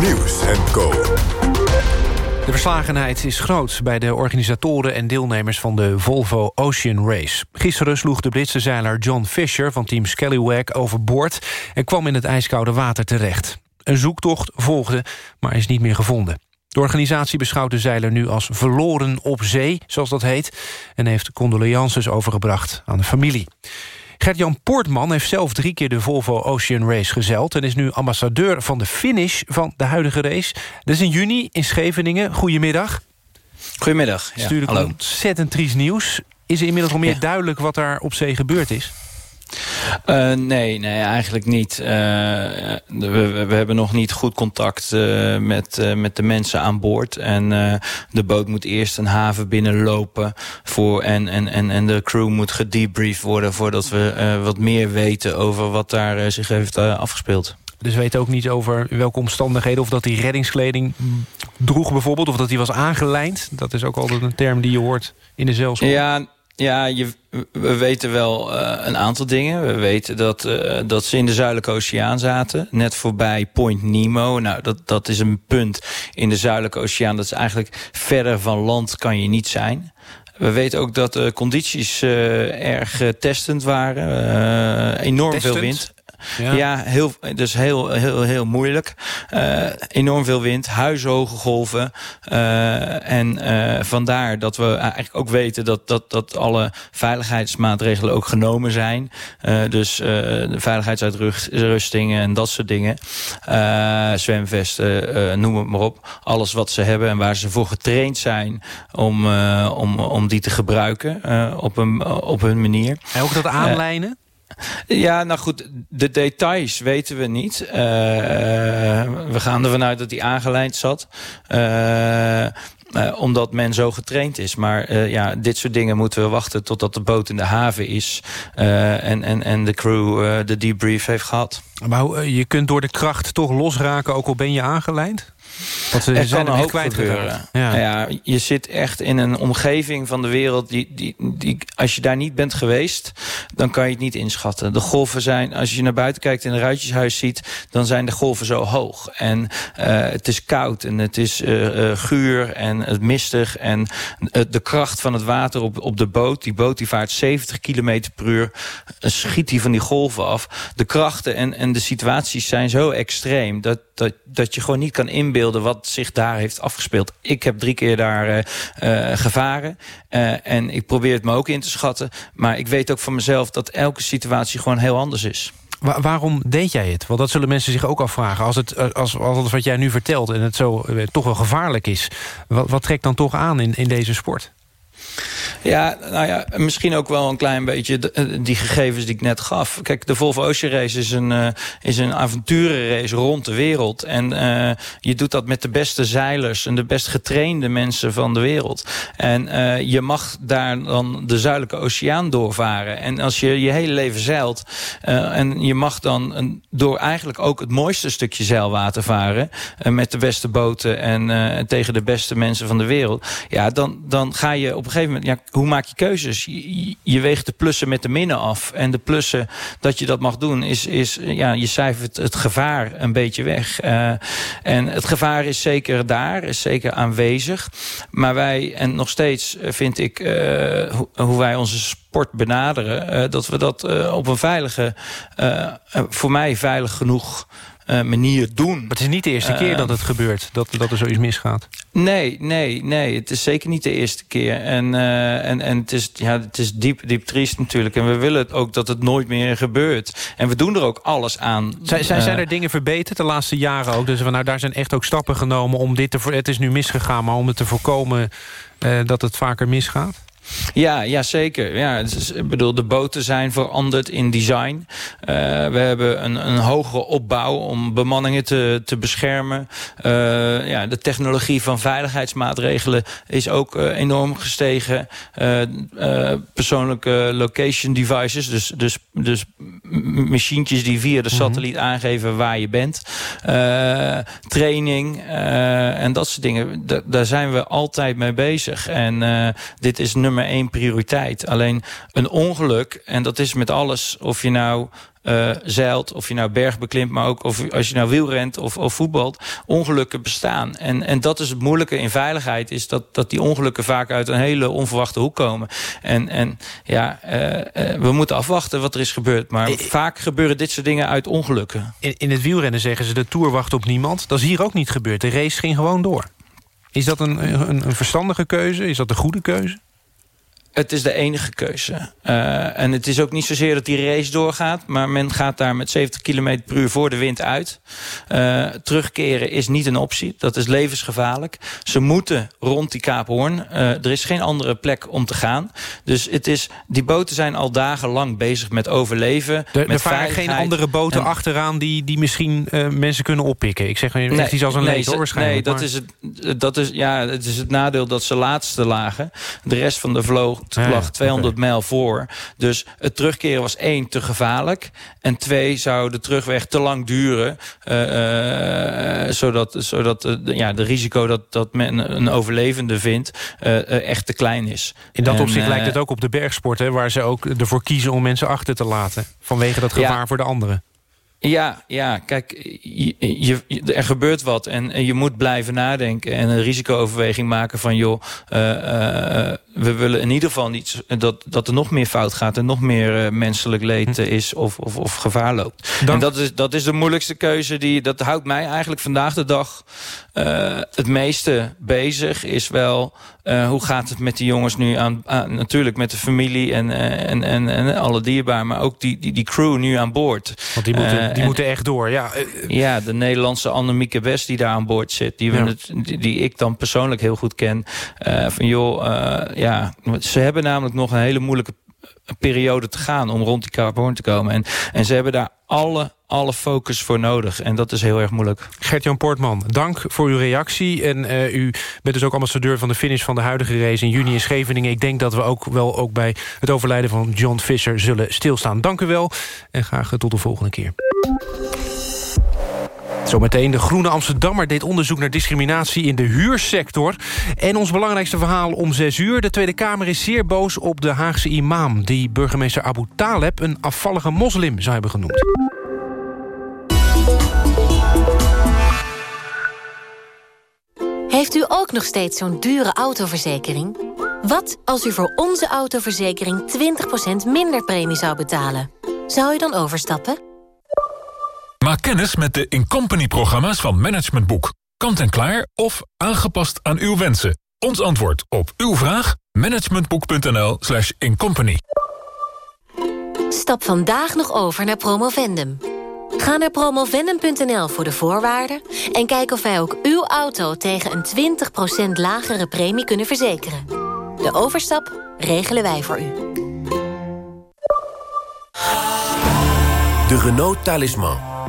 Nieuws en Co. De verslagenheid is groot bij de organisatoren en deelnemers van de Volvo Ocean Race. Gisteren sloeg de Britse zeiler John Fisher van team Scallywag overboord... en kwam in het ijskoude water terecht. Een zoektocht volgde, maar is niet meer gevonden. De organisatie beschouwt de zeiler nu als verloren op zee, zoals dat heet... en heeft condolences overgebracht aan de familie. Gert-Jan Poortman heeft zelf drie keer de Volvo Ocean Race gezeild... en is nu ambassadeur van de finish van de huidige race. Dat is in juni in Scheveningen. Goedemiddag. Goedemiddag. Ja, Stuurde hallo. ontzettend triest nieuws. Is er inmiddels al meer Ja. duidelijk wat daar op zee gebeurd is? Uh, nee, nee, eigenlijk niet. Uh, we, we, hebben nog niet goed contact uh, met, met de mensen aan boord. En de boot moet eerst een haven binnenlopen. Voor, en, en, en, en de crew moet gedebriefd worden... voordat we wat meer weten over wat daar zich heeft afgespeeld. Dus we weten ook niet over welke omstandigheden... of dat hij reddingskleding droeg bijvoorbeeld... of dat hij was aangelijnd. Dat is ook altijd een term die je hoort in de zeilschool. Ja, ja, je, we weten wel uh, een aantal dingen. We weten dat, uh, dat ze in de Zuidelijke Oceaan zaten. Net voorbij Point Nemo. Nou, dat, dat is een punt in de Zuidelijke Oceaan. Dat is eigenlijk verder van land kan je niet zijn. We weten ook dat de condities uh, erg testend waren. enorm testend? veel wind. Ja, ja heel, dus heel, heel, heel moeilijk. Uh, enorm veel wind, huishoge golven. Uh, en uh, vandaar dat we eigenlijk ook weten dat, dat, dat alle veiligheidsmaatregelen ook genomen zijn. dus de veiligheidsuitrustingen en dat soort dingen. zwemvesten, noem het maar op. Alles wat ze hebben en waar ze voor getraind zijn om, om, om die te gebruiken op, een, op hun manier. En ook dat aanlijnen? Ja, nou goed, de details weten we niet. Uh, we gaan ervan uit dat hij aangelijnd zat. Uh, uh, omdat men zo getraind is. Maar ja, dit soort dingen moeten we wachten totdat de boot in de haven is. En, en, en de crew de debrief heeft gehad. Maar je kunt door de kracht toch losraken, ook al ben je aangelijnd? Want ze er zijn kan ook kwijtgeraakt. Ja. ja, je zit echt in een omgeving van de wereld... Die, die, die, als je daar niet bent geweest, dan kan je het niet inschatten. De golven zijn, als je naar buiten kijkt en een ruitjeshuis ziet... dan zijn de golven zo hoog. En uh, het is koud en het is uh, uh, guur en het mistig. En de kracht van het water op, op de boot... die boot die vaart 70 km per uur, schiet die van die golven af. De krachten en, en de situaties zijn zo extreem... dat, dat, dat je gewoon niet kan inbeelden wat zich daar heeft afgespeeld. Ik heb drie keer daar uh, uh, gevaren. Uh, en ik probeer het me ook in te schatten. Maar ik weet ook van mezelf dat elke situatie gewoon heel anders is. Waar, waarom deed jij het? Want dat zullen mensen zich ook afvragen. Als het, als, als wat jij nu vertelt en het zo toch wel gevaarlijk is... wat, wat trekt dan toch aan in, in deze sport? Ja, nou ja, misschien ook wel een klein beetje de, die gegevens die ik net gaf. Kijk, de Volvo Ocean Race is een, uh, is een avonturenrace rond de wereld. En uh, je doet dat met de beste zeilers en de best getrainde mensen van de wereld. En je mag daar dan de Zuidelijke Oceaan doorvaren. En als je je hele leven zeilt en je mag dan een, door eigenlijk ook het mooiste stukje zeilwater varen... met de beste boten en tegen de beste mensen van de wereld... ja, dan, dan ga je op een gegeven moment... Ja, hoe maak je keuzes? Je, weegt de plussen met de minnen af. En de plussen dat je dat mag doen, is, is ja, je cijfert het gevaar een beetje weg. Uh, en het gevaar is zeker daar, is zeker aanwezig. Maar wij, en nog steeds vind ik, uh, hoe, wij onze sport benaderen... Dat we dat op een veilige, voor mij veilig genoeg manier doen. Maar het is niet de eerste keer dat het gebeurt, dat, dat er zoiets misgaat. Nee, nee, nee. Het is zeker niet de eerste keer. En, uh, en, en het, is, ja, het is diep, diep triest natuurlijk. En we willen ook dat het nooit meer gebeurt. En we doen er ook alles aan. Zijn, zijn, zijn er dingen verbeterd de laatste jaren ook? Dus nou, daar zijn echt ook stappen genomen om dit te... Het is nu misgegaan, maar om het te voorkomen uh, dat het vaker misgaat? Ja, ja zeker. Ja, ik bedoel, de boten zijn veranderd in design. Uh, we hebben een, een hogere opbouw om bemanningen te, te beschermen. Uh, ja, de technologie van veiligheidsmaatregelen is ook uh, enorm gestegen. persoonlijke location devices, dus, dus, dus machientjes die via de satelliet mm -hmm. aangeven waar je bent. training en dat soort dingen. Daar zijn we altijd mee bezig. En dit is nummer nummer één prioriteit. Alleen een ongeluk, en dat is met alles, of je nou uh, zeilt, of je nou berg beklimt, maar ook of, als je nou wielrent of, of voetbalt, ongelukken bestaan. En, en dat is het moeilijke in veiligheid, is dat, dat die ongelukken vaak uit een hele onverwachte hoek komen. En, en ja, uh, uh, we moeten afwachten wat er is gebeurd. Maar vaak gebeuren dit soort dingen uit ongelukken. In, in het wielrennen zeggen ze, de Tour wacht op niemand. Dat is hier ook niet gebeurd. De race ging gewoon door. Is dat een, een, een verstandige keuze? Is dat een goede keuze? Het is de enige keuze. Uh, en het is ook niet zozeer dat die race doorgaat... maar men gaat daar met 70 km per uur voor de wind uit. Uh, terugkeren is niet een optie. Dat is levensgevaarlijk. Ze moeten rond die Kaap Hoorn. Uh, er is geen andere plek om te gaan. Dus het is, die boten zijn al dagenlang bezig met overleven. Er, met varen geen andere boten en, achteraan... die, die misschien mensen kunnen oppikken. Ik zeg echt nee, iets als een nee, waarschijnlijk. Nee, dat is, het, dat is, ja, het is het nadeel dat ze laatste lagen. De rest van de vloog Ja, lag 200 oké. mijl voor. Dus het terugkeren was één, te gevaarlijk. En twee, zou de terugweg te lang duren. eh, eh, zodat zodat eh, ja, de risico dat, dat men een overlevende vindt... echt te klein is. In dat En, opzicht lijkt het ook op de bergsport... Hè, waar ze ook ervoor kiezen om mensen achter te laten. Vanwege dat gevaar Ja. voor de anderen. Ja, ja, kijk, je, er gebeurt wat en, je moet blijven nadenken... en een risicooverweging maken van... joh, eh, we willen in ieder geval niet dat, dat er nog meer fout gaat... en nog meer eh, menselijk leed eh, is of, of, of gevaar loopt. En dat is, dat is de moeilijkste keuze. Die, dat houdt mij eigenlijk vandaag de dag eh, het meeste bezig. Is wel, hoe gaat het met die jongens nu aan... aan- natuurlijk met de familie en, en, en, en alle dierbaren... maar ook die, die, die crew nu aan boord. Want die moeten, die en- moeten echt door. Ja, ja, de Nederlandse Annemieke West die daar aan boord zit. Die, Ja. die, die ik dan persoonlijk heel goed ken. Van joh, eh, ze hebben namelijk nog een hele moeilijke periode te gaan... om rond die Hoorn te komen. En, en ze hebben daar alle, alle focus voor nodig. En dat is heel erg moeilijk. Gert-Jan Poortman, dank voor uw reactie. En eh, u bent dus ook ambassadeur van de finish van de huidige race in juni in Scheveningen. Ik denk dat we ook wel ook bij het overlijden van John Fisher zullen stilstaan. Dank u wel en graag tot de volgende keer. Zometeen de Groene Amsterdammer deed onderzoek naar discriminatie in de huursector. En ons belangrijkste verhaal om 6 uur. De Tweede Kamer is zeer boos op de Haagse imam... die burgemeester Abu Taleb een afvallige moslim zou hebben genoemd. Heeft u ook nog steeds zo'n dure autoverzekering? Wat als u voor onze autoverzekering 20% minder premie zou betalen? Zou u dan overstappen? Maak kennis met de Incompany-programma's van Management Boek. Kant en klaar of aangepast aan uw wensen. Ons antwoord op uw vraag? managementboek.nl slash incompany. Stap vandaag nog over naar Promovendum. Ga naar promovendum.nl voor de voorwaarden... en kijk of wij ook uw auto tegen een 20% lagere premie kunnen verzekeren. De overstap regelen wij voor u. De Renault Talisman.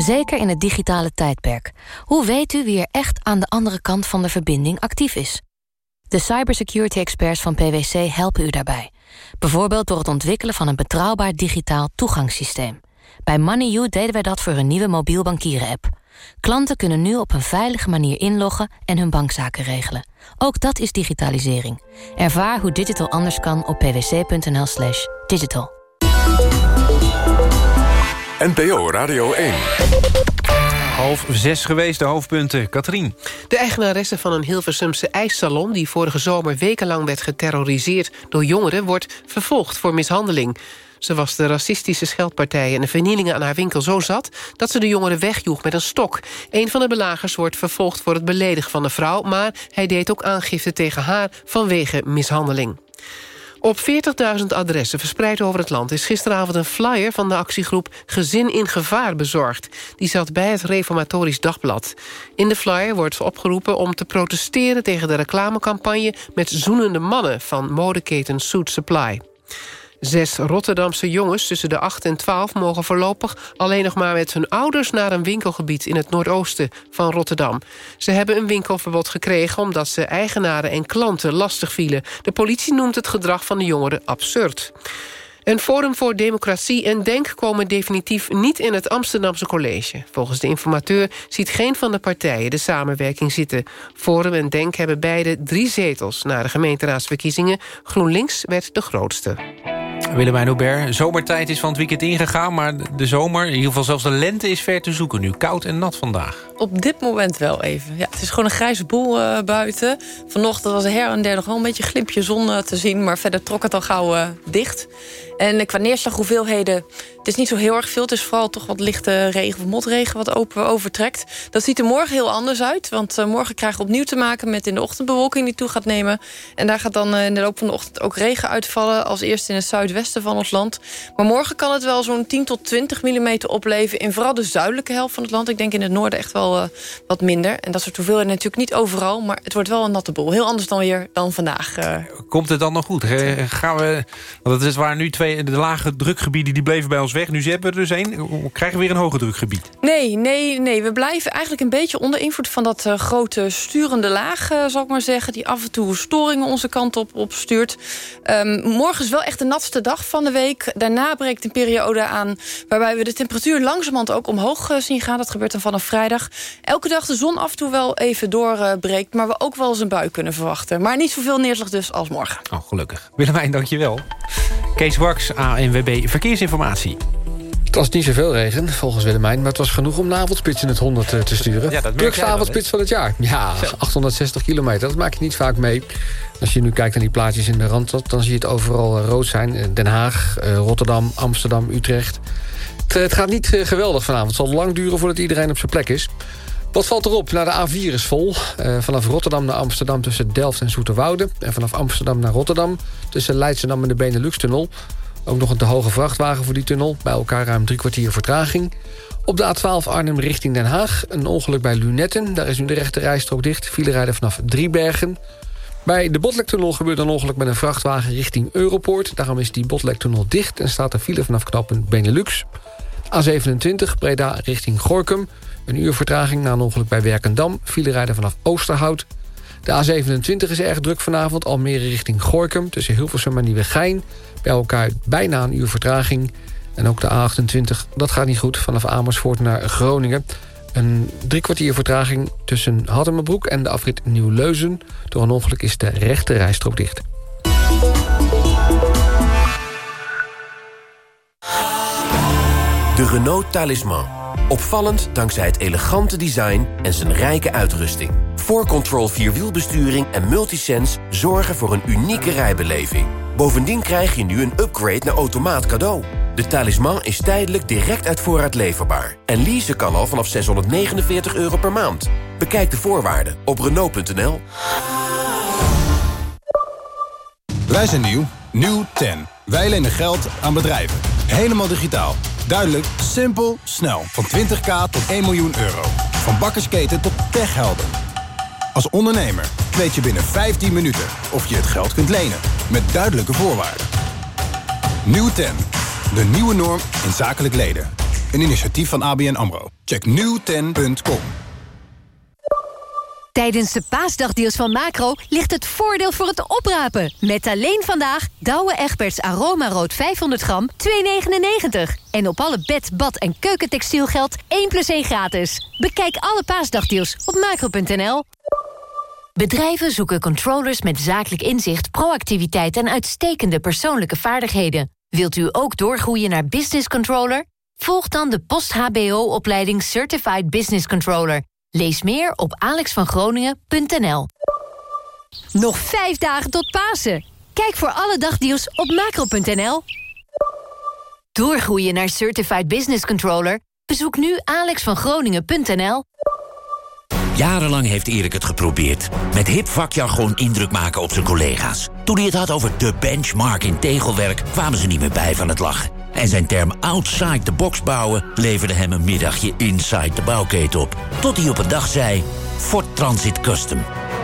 Zeker in het digitale tijdperk. Hoe weet u wie er echt aan de andere kant van de verbinding actief is? De cybersecurity experts van PwC helpen u daarbij. Bijvoorbeeld door het ontwikkelen van een betrouwbaar digitaal toegangssysteem. Bij MoneyU deden wij dat voor een nieuwe mobiel bankieren-app. Klanten kunnen nu op een veilige manier inloggen en hun bankzaken regelen. Ook dat is digitalisering. Ervaar hoe digital anders kan op pwc.nl slash digital. NPO Radio 1. Half zes geweest, de hoofdpunten. Katrien. De eigenaresse van een Hilversumse ijssalon... die vorige zomer wekenlang werd geterroriseerd door jongeren... wordt vervolgd voor mishandeling. Ze was de racistische scheldpartijen en de vernielingen aan haar winkel zo zat... dat ze de jongeren wegjoeg met een stok. Een van de belagers wordt vervolgd voor het beledigen van de vrouw... maar hij deed ook aangifte tegen haar vanwege mishandeling. Op 40.000 adressen verspreid over het land... is gisteravond een flyer van de actiegroep Gezin in Gevaar bezorgd. Die zat bij het Reformatorisch Dagblad. In de flyer wordt opgeroepen om te protesteren... tegen de reclamecampagne met zoenende mannen... van modeketen Suit Supply. Zes Rotterdamse jongens tussen de 8 en 12 mogen voorlopig... alleen nog maar met hun ouders naar een winkelgebied... in het noordoosten van Rotterdam. Ze hebben een winkelverbod gekregen... omdat ze eigenaren en klanten lastig vielen. De politie noemt het gedrag van de jongeren absurd. Een Forum voor Democratie en Denk komen definitief niet in het Amsterdamse college. Volgens de informateur ziet geen van de partijen de samenwerking zitten. Forum en Denk hebben beide drie zetels na de gemeenteraadsverkiezingen. GroenLinks werd de grootste. Willemijn Hubert, zomertijd is van het weekend ingegaan... maar de zomer, in ieder geval zelfs de lente, is ver te zoeken nu. Koud en nat vandaag. Op dit moment wel even. Ja, het is gewoon een grijze boel uh, buiten. Vanochtend was er her en der nog wel een beetje glimpje zon uh, te zien... maar verder trok het al gauw uh, dicht. En qua neerslaghoeveelheden, het is niet zo heel erg veel. Het is vooral toch wat lichte regen of motregen wat open overtrekt. Dat ziet er morgen heel anders uit. Want morgen krijgen we opnieuw te maken met in de ochtendbewolking die toe gaat nemen. En daar gaat dan in de loop van de ochtend ook regen uitvallen. Als eerst in het zuidwesten van ons land. Maar morgen kan het wel zo'n 10 tot 20 mm opleveren... in vooral de zuidelijke helft van het land. Ik denk in het noorden echt wel uh, wat minder. En dat soort hoeveelheden natuurlijk niet overal. Maar het wordt wel een natte boel. Heel anders dan weer dan vandaag. Uh. Komt het dan nog goed? Gaan we, want het is waar nu twee de lage drukgebieden die bleven bij ons weg. Nu hebben we er dus één. Krijgen we weer een hoge drukgebied? Nee, nee, nee. We blijven eigenlijk een beetje onder invloed van dat uh, grote sturende laag, zal ik maar zeggen. Die af en toe storingen onze kant op, op stuurt. Um, morgen is wel echt de natste dag van de week. Daarna breekt een periode aan waarbij we de temperatuur langzamerhand ook omhoog uh, zien gaan. Dat gebeurt dan vanaf vrijdag. Elke dag de zon af en toe wel even doorbreekt. maar we ook wel eens een bui kunnen verwachten. Maar niet zoveel neerslag dus als morgen. Oh, gelukkig. Willemijn, dankjewel. Kees Waks, ANWB Verkeersinformatie. Het was niet zoveel regen, volgens Willemijn... maar het was genoeg om de avondspits in het 100 te sturen. Ja, dat avondspits van het jaar. Ja, 860 kilometer, dat maak je niet vaak mee. Als je nu kijkt naar die plaatjes in de Randstad... dan zie je het overal rood zijn. Den Haag, Rotterdam, Amsterdam, Utrecht. Het, het gaat niet geweldig vanavond. Het zal lang duren voordat iedereen op zijn plek is. Wat valt erop? Nou, de A4 is vol. Vanaf Rotterdam naar Amsterdam tussen Delft en Zoeterwoude. En vanaf Amsterdam naar Rotterdam tussen Leidschendam en de Benelux-tunnel. Ook nog een te hoge vrachtwagen voor die tunnel. Bij elkaar ruim drie kwartier vertraging. Op de A12 Arnhem richting Den Haag. Een ongeluk bij Lunetten. Daar is nu de rechte rijstrook dicht. File rijden vanaf Driebergen. Bij de Botlektunnel gebeurt een ongeluk met een vrachtwagen richting Europoort. Daarom is die Botlektunnel dicht en staat er file vanaf knooppunt Benelux. A27 Breda richting Gorkum. Een uur vertraging na een ongeluk bij Werkendam. File rijden vanaf Oosterhout. De A27 is erg druk vanavond. Almere richting Gorkum tussen Hilversum en Nieuwegein. Bij elkaar bijna een uur vertraging. En ook de A28, dat gaat niet goed. Vanaf Amersfoort naar Groningen. Een drie kwartier vertraging tussen Haddemerbroek en de afrit Nieuw-Leuzen. Door een ongeluk is de rechte rijstrook dicht. De Renault Talisman. Opvallend dankzij het elegante design en zijn rijke uitrusting. 4Control Vierwielbesturing en Multisense zorgen voor een unieke rijbeleving. Bovendien krijg je nu een upgrade naar automaat cadeau. De talisman is tijdelijk direct uit voorraad leverbaar. En leasen kan al vanaf 649 euro per maand. Bekijk de voorwaarden op Renault.nl. Wij zijn nieuw. Nieuw 10. Wij lenen geld aan bedrijven. Helemaal digitaal. Duidelijk, simpel, snel. Van 20k tot 1 miljoen euro. Van bakkersketen tot techhelden. Als ondernemer weet je binnen 15 minuten of je het geld kunt lenen. Met duidelijke voorwaarden. Nieuw 10. De nieuwe norm in zakelijk leden. Een initiatief van ABN AMRO. Check nieuwten.com. Tijdens de paasdagdeals van Macro ligt het voordeel voor het oprapen. Met alleen vandaag Douwe Egberts Aroma Rood 500 gram 2,99. En op alle bed, bad en keukentextiel geldt 1 plus 1 gratis. Bekijk alle paasdagdeals op macro.nl. Bedrijven zoeken controllers met zakelijk inzicht, proactiviteit en uitstekende persoonlijke vaardigheden. Wilt u ook doorgroeien naar business controller? Volg dan de post-HBO-opleiding Certified Business Controller. Lees meer op alexvangroningen.nl. Nog vijf dagen tot Pasen. Kijk voor alle dagdeals op macro.nl. Doorgroeien naar Certified Business Controller? Bezoek nu alexvangroningen.nl. Jarenlang heeft Erik het geprobeerd. Met hip vakjargon indruk maken op zijn collega's. Toen hij het had over de benchmark in tegelwerk... kwamen ze niet meer bij van het lachen. En zijn term outside the box bouwen... leverde hem een middagje inside de bouwketen op. Tot hij op een dag zei... Ford Transit Custom.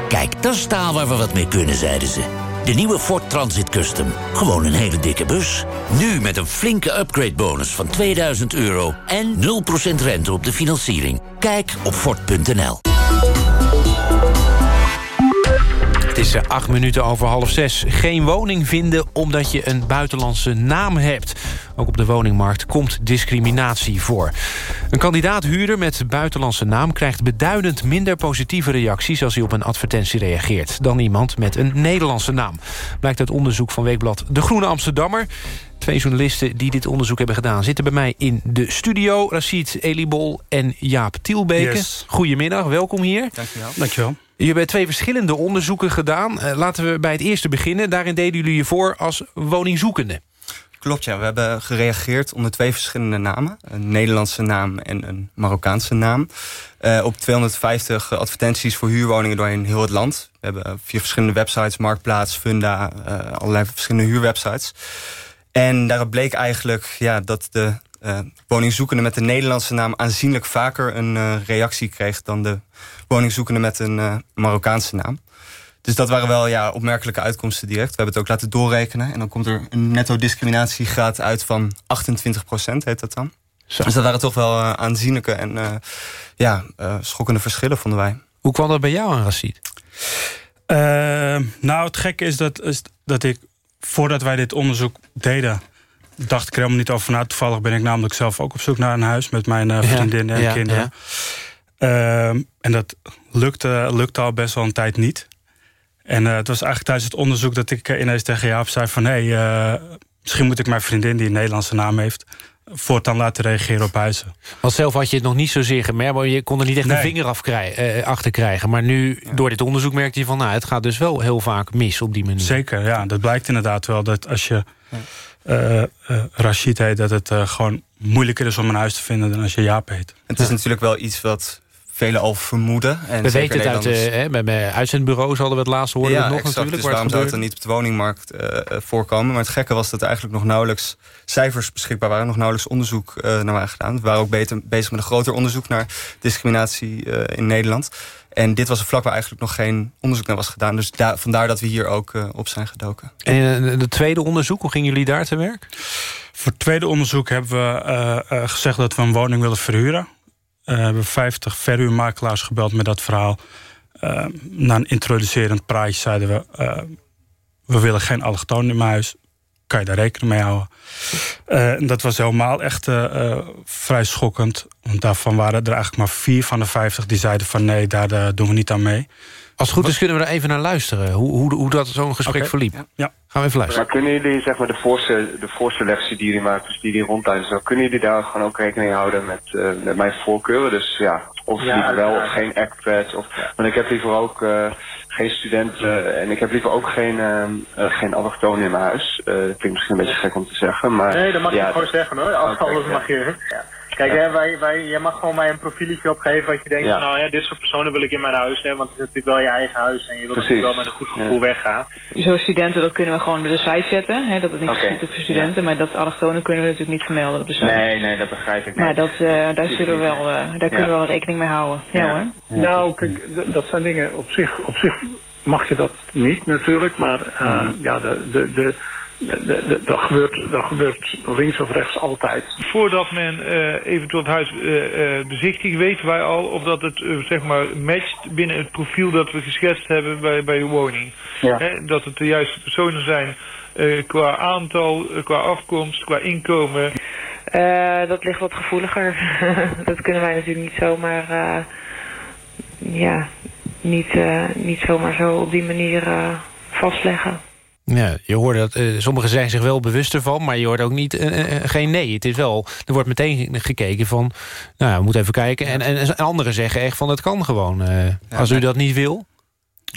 Kijk, dat is waar we wat mee kunnen, zeiden ze. De nieuwe Ford Transit Custom. Gewoon een hele dikke bus. Nu met een flinke upgrade bonus van 2000 euro... en 0% rente op de financiering. Kijk op Ford.nl. Het is eh, acht minuten over half zes. Geen woning vinden omdat je een buitenlandse naam hebt. Ook op de woningmarkt komt discriminatie voor. Een kandidaat-huurder met buitenlandse naam... krijgt beduidend minder positieve reacties... als hij op een advertentie reageert... dan iemand met een Nederlandse naam. Blijkt uit onderzoek van weekblad De Groene Amsterdammer. Twee journalisten die dit onderzoek hebben gedaan... zitten bij mij in de studio. Rashid Elibol en Jaap Tielbeke. Yes. Goedemiddag, welkom hier. Dankjewel. Dankjewel. Je hebt twee verschillende onderzoeken gedaan. Eh, laten we bij het eerste beginnen. Daarin deden jullie je voor als woningzoekende. Klopt, ja. We hebben gereageerd onder twee verschillende namen. Een Nederlandse naam en een Marokkaanse naam. Eh, op 250 advertenties voor huurwoningen doorheen heel het land. We hebben via verschillende websites, Marktplaats, Funda... eh, allerlei verschillende huurwebsites. En daaruit bleek eigenlijk ja, dat de eh, woningzoekende met de Nederlandse naam... aanzienlijk vaker een eh, reactie kreeg... dan de woningzoekende met een eh, Marokkaanse naam. Dus dat waren wel ja, opmerkelijke uitkomsten direct. We hebben het ook laten doorrekenen. En dan komt er een netto discriminatiegraad uit van 28 procent, heet dat dan. Dus dat waren toch wel aanzienlijke en eh, ja, eh, schokkende verschillen, vonden wij. Hoe kwam dat bij jou aan, Rashid? Nou, het gekke is dat, is dat ik, voordat wij dit onderzoek deden... dacht ik er helemaal niet over na. Toevallig ben ik namelijk zelf ook op zoek naar een huis... met mijn eh, Ja, vriendin en ja, kinderen. Ehm, en dat lukte, lukte al best wel een tijd niet. En eh, het was eigenlijk tijdens het onderzoek dat ik eh, ineens tegen Jaap zei van... hé, hey, eh, misschien moet ik mijn vriendin die een Nederlandse naam heeft... voortaan laten reageren op huizen. Want zelf had je het nog niet zozeer gemerkt... maar je kon er niet echt Nee. een vinger eh, achter krijgen. Maar nu, door dit onderzoek merkte je van... nou, het gaat dus wel heel vaak mis op die manier. Zeker, ja. Dat blijkt inderdaad wel dat als je eh eh, Rashid heet... dat het eh, gewoon moeilijker is om een huis te vinden dan als je Jaap heet. Het is natuurlijk wel iets wat velen al vermoeden. En we weten het uit Nederlanders- eh, hè, bij, uitzendbureaus hadden we het laatst horen het nog exact. natuurlijk. Dus waar het waarom zou het gebeurde. dan niet op de woningmarkt eh, eh, voorkomen? Maar het gekke was dat er eigenlijk nog nauwelijks cijfers beschikbaar waren. Nog nauwelijks onderzoek eh, naar waren gedaan. We waren ook beter, bezig met een groter onderzoek naar discriminatie eh, in Nederland. En dit was een vlak waar eigenlijk nog geen onderzoek naar was gedaan. Dus daar, vandaar dat we hier ook op zijn gedoken. En het tweede onderzoek, hoe gingen jullie daar te werk? Voor het tweede onderzoek hebben we eh, eh, gezegd dat we een woning willen verhuren. Eh, we hebben 50 verhuurmakelaars gebeld met dat verhaal. Eh, na een introducerend praatje zeiden we... eh, we willen geen allochtonen in mijn huis. Kan je daar rekening mee houden? En dat was helemaal echt vrij schokkend. Want daarvan waren er eigenlijk maar vier van de 50 die zeiden van... nee, daar doen we niet aan mee. Als het goed is kunnen we er even naar luisteren. Hoe, hoe, hoe dat zo'n gesprek verliep. Ja. Gaan we even luisteren. Maar kunnen jullie zeg maar, de, voorse, de voorselectie die jullie maken, dus die jullie rondleiden, zo, kunnen jullie daar gewoon ook rekening houden met, eh, met mijn voorkeuren? Dus ja, of Ja, liever wel of geen act of Want ik heb liever ook eh, geen studenten en ik heb liever ook geen, ehm, eh, geen allochtonen in mijn huis. Eh, dat klinkt misschien een beetje gek om te zeggen, maar... Nee, dat mag ja, je gewoon zeggen hoor. Alles ja. mag je. Kijk, hè, wij, wij, jij mag gewoon mij een profieletje opgeven wat je denkt, Ja. van, nou ja, dit soort personen wil ik in mijn huis, hè, want het is natuurlijk wel je eigen huis en je wil Precies. natuurlijk wel met een goed gevoel Ja. weggaan. Zo studenten, dat kunnen we gewoon op de site zetten. Hè, dat het niet is voor studenten. Maar dat allochtonen kunnen we natuurlijk niet vermelden op de site. Nee, nee, dat begrijp ik. Maar niet. dat, eh, daar, zullen we wel, eh, daar kunnen we wel rekening mee houden. Ja, hoor. Nou, kijk, dat zijn dingen op zich, op zich mag je dat niet natuurlijk, maar eh, ja, de, de, de, de- de- dat, gebeurt, dat gebeurt links of rechts altijd. Voordat men eh, eventueel het huis eh, eh, bezichtigt, weten wij al of dat het zeg maar matcht binnen het profiel dat we geschetst hebben bij, bij de woning. Ja. Hè, dat het de juiste personen zijn eh, qua aantal, qua afkomst, qua inkomen. Eh, dat ligt wat gevoeliger. dat kunnen wij natuurlijk niet zomaar, eh, ja, niet, eh, niet zomaar zo op die manier eh, vastleggen. Ja, je hoorde dat, eh, sommigen zijn zich wel bewust ervan... maar je hoort ook niet, eh, eh, geen nee. Het is wel, er wordt meteen gekeken van... nou, ja, we moeten even kijken. En, en anderen zeggen echt van, het kan gewoon. als u dat niet wil...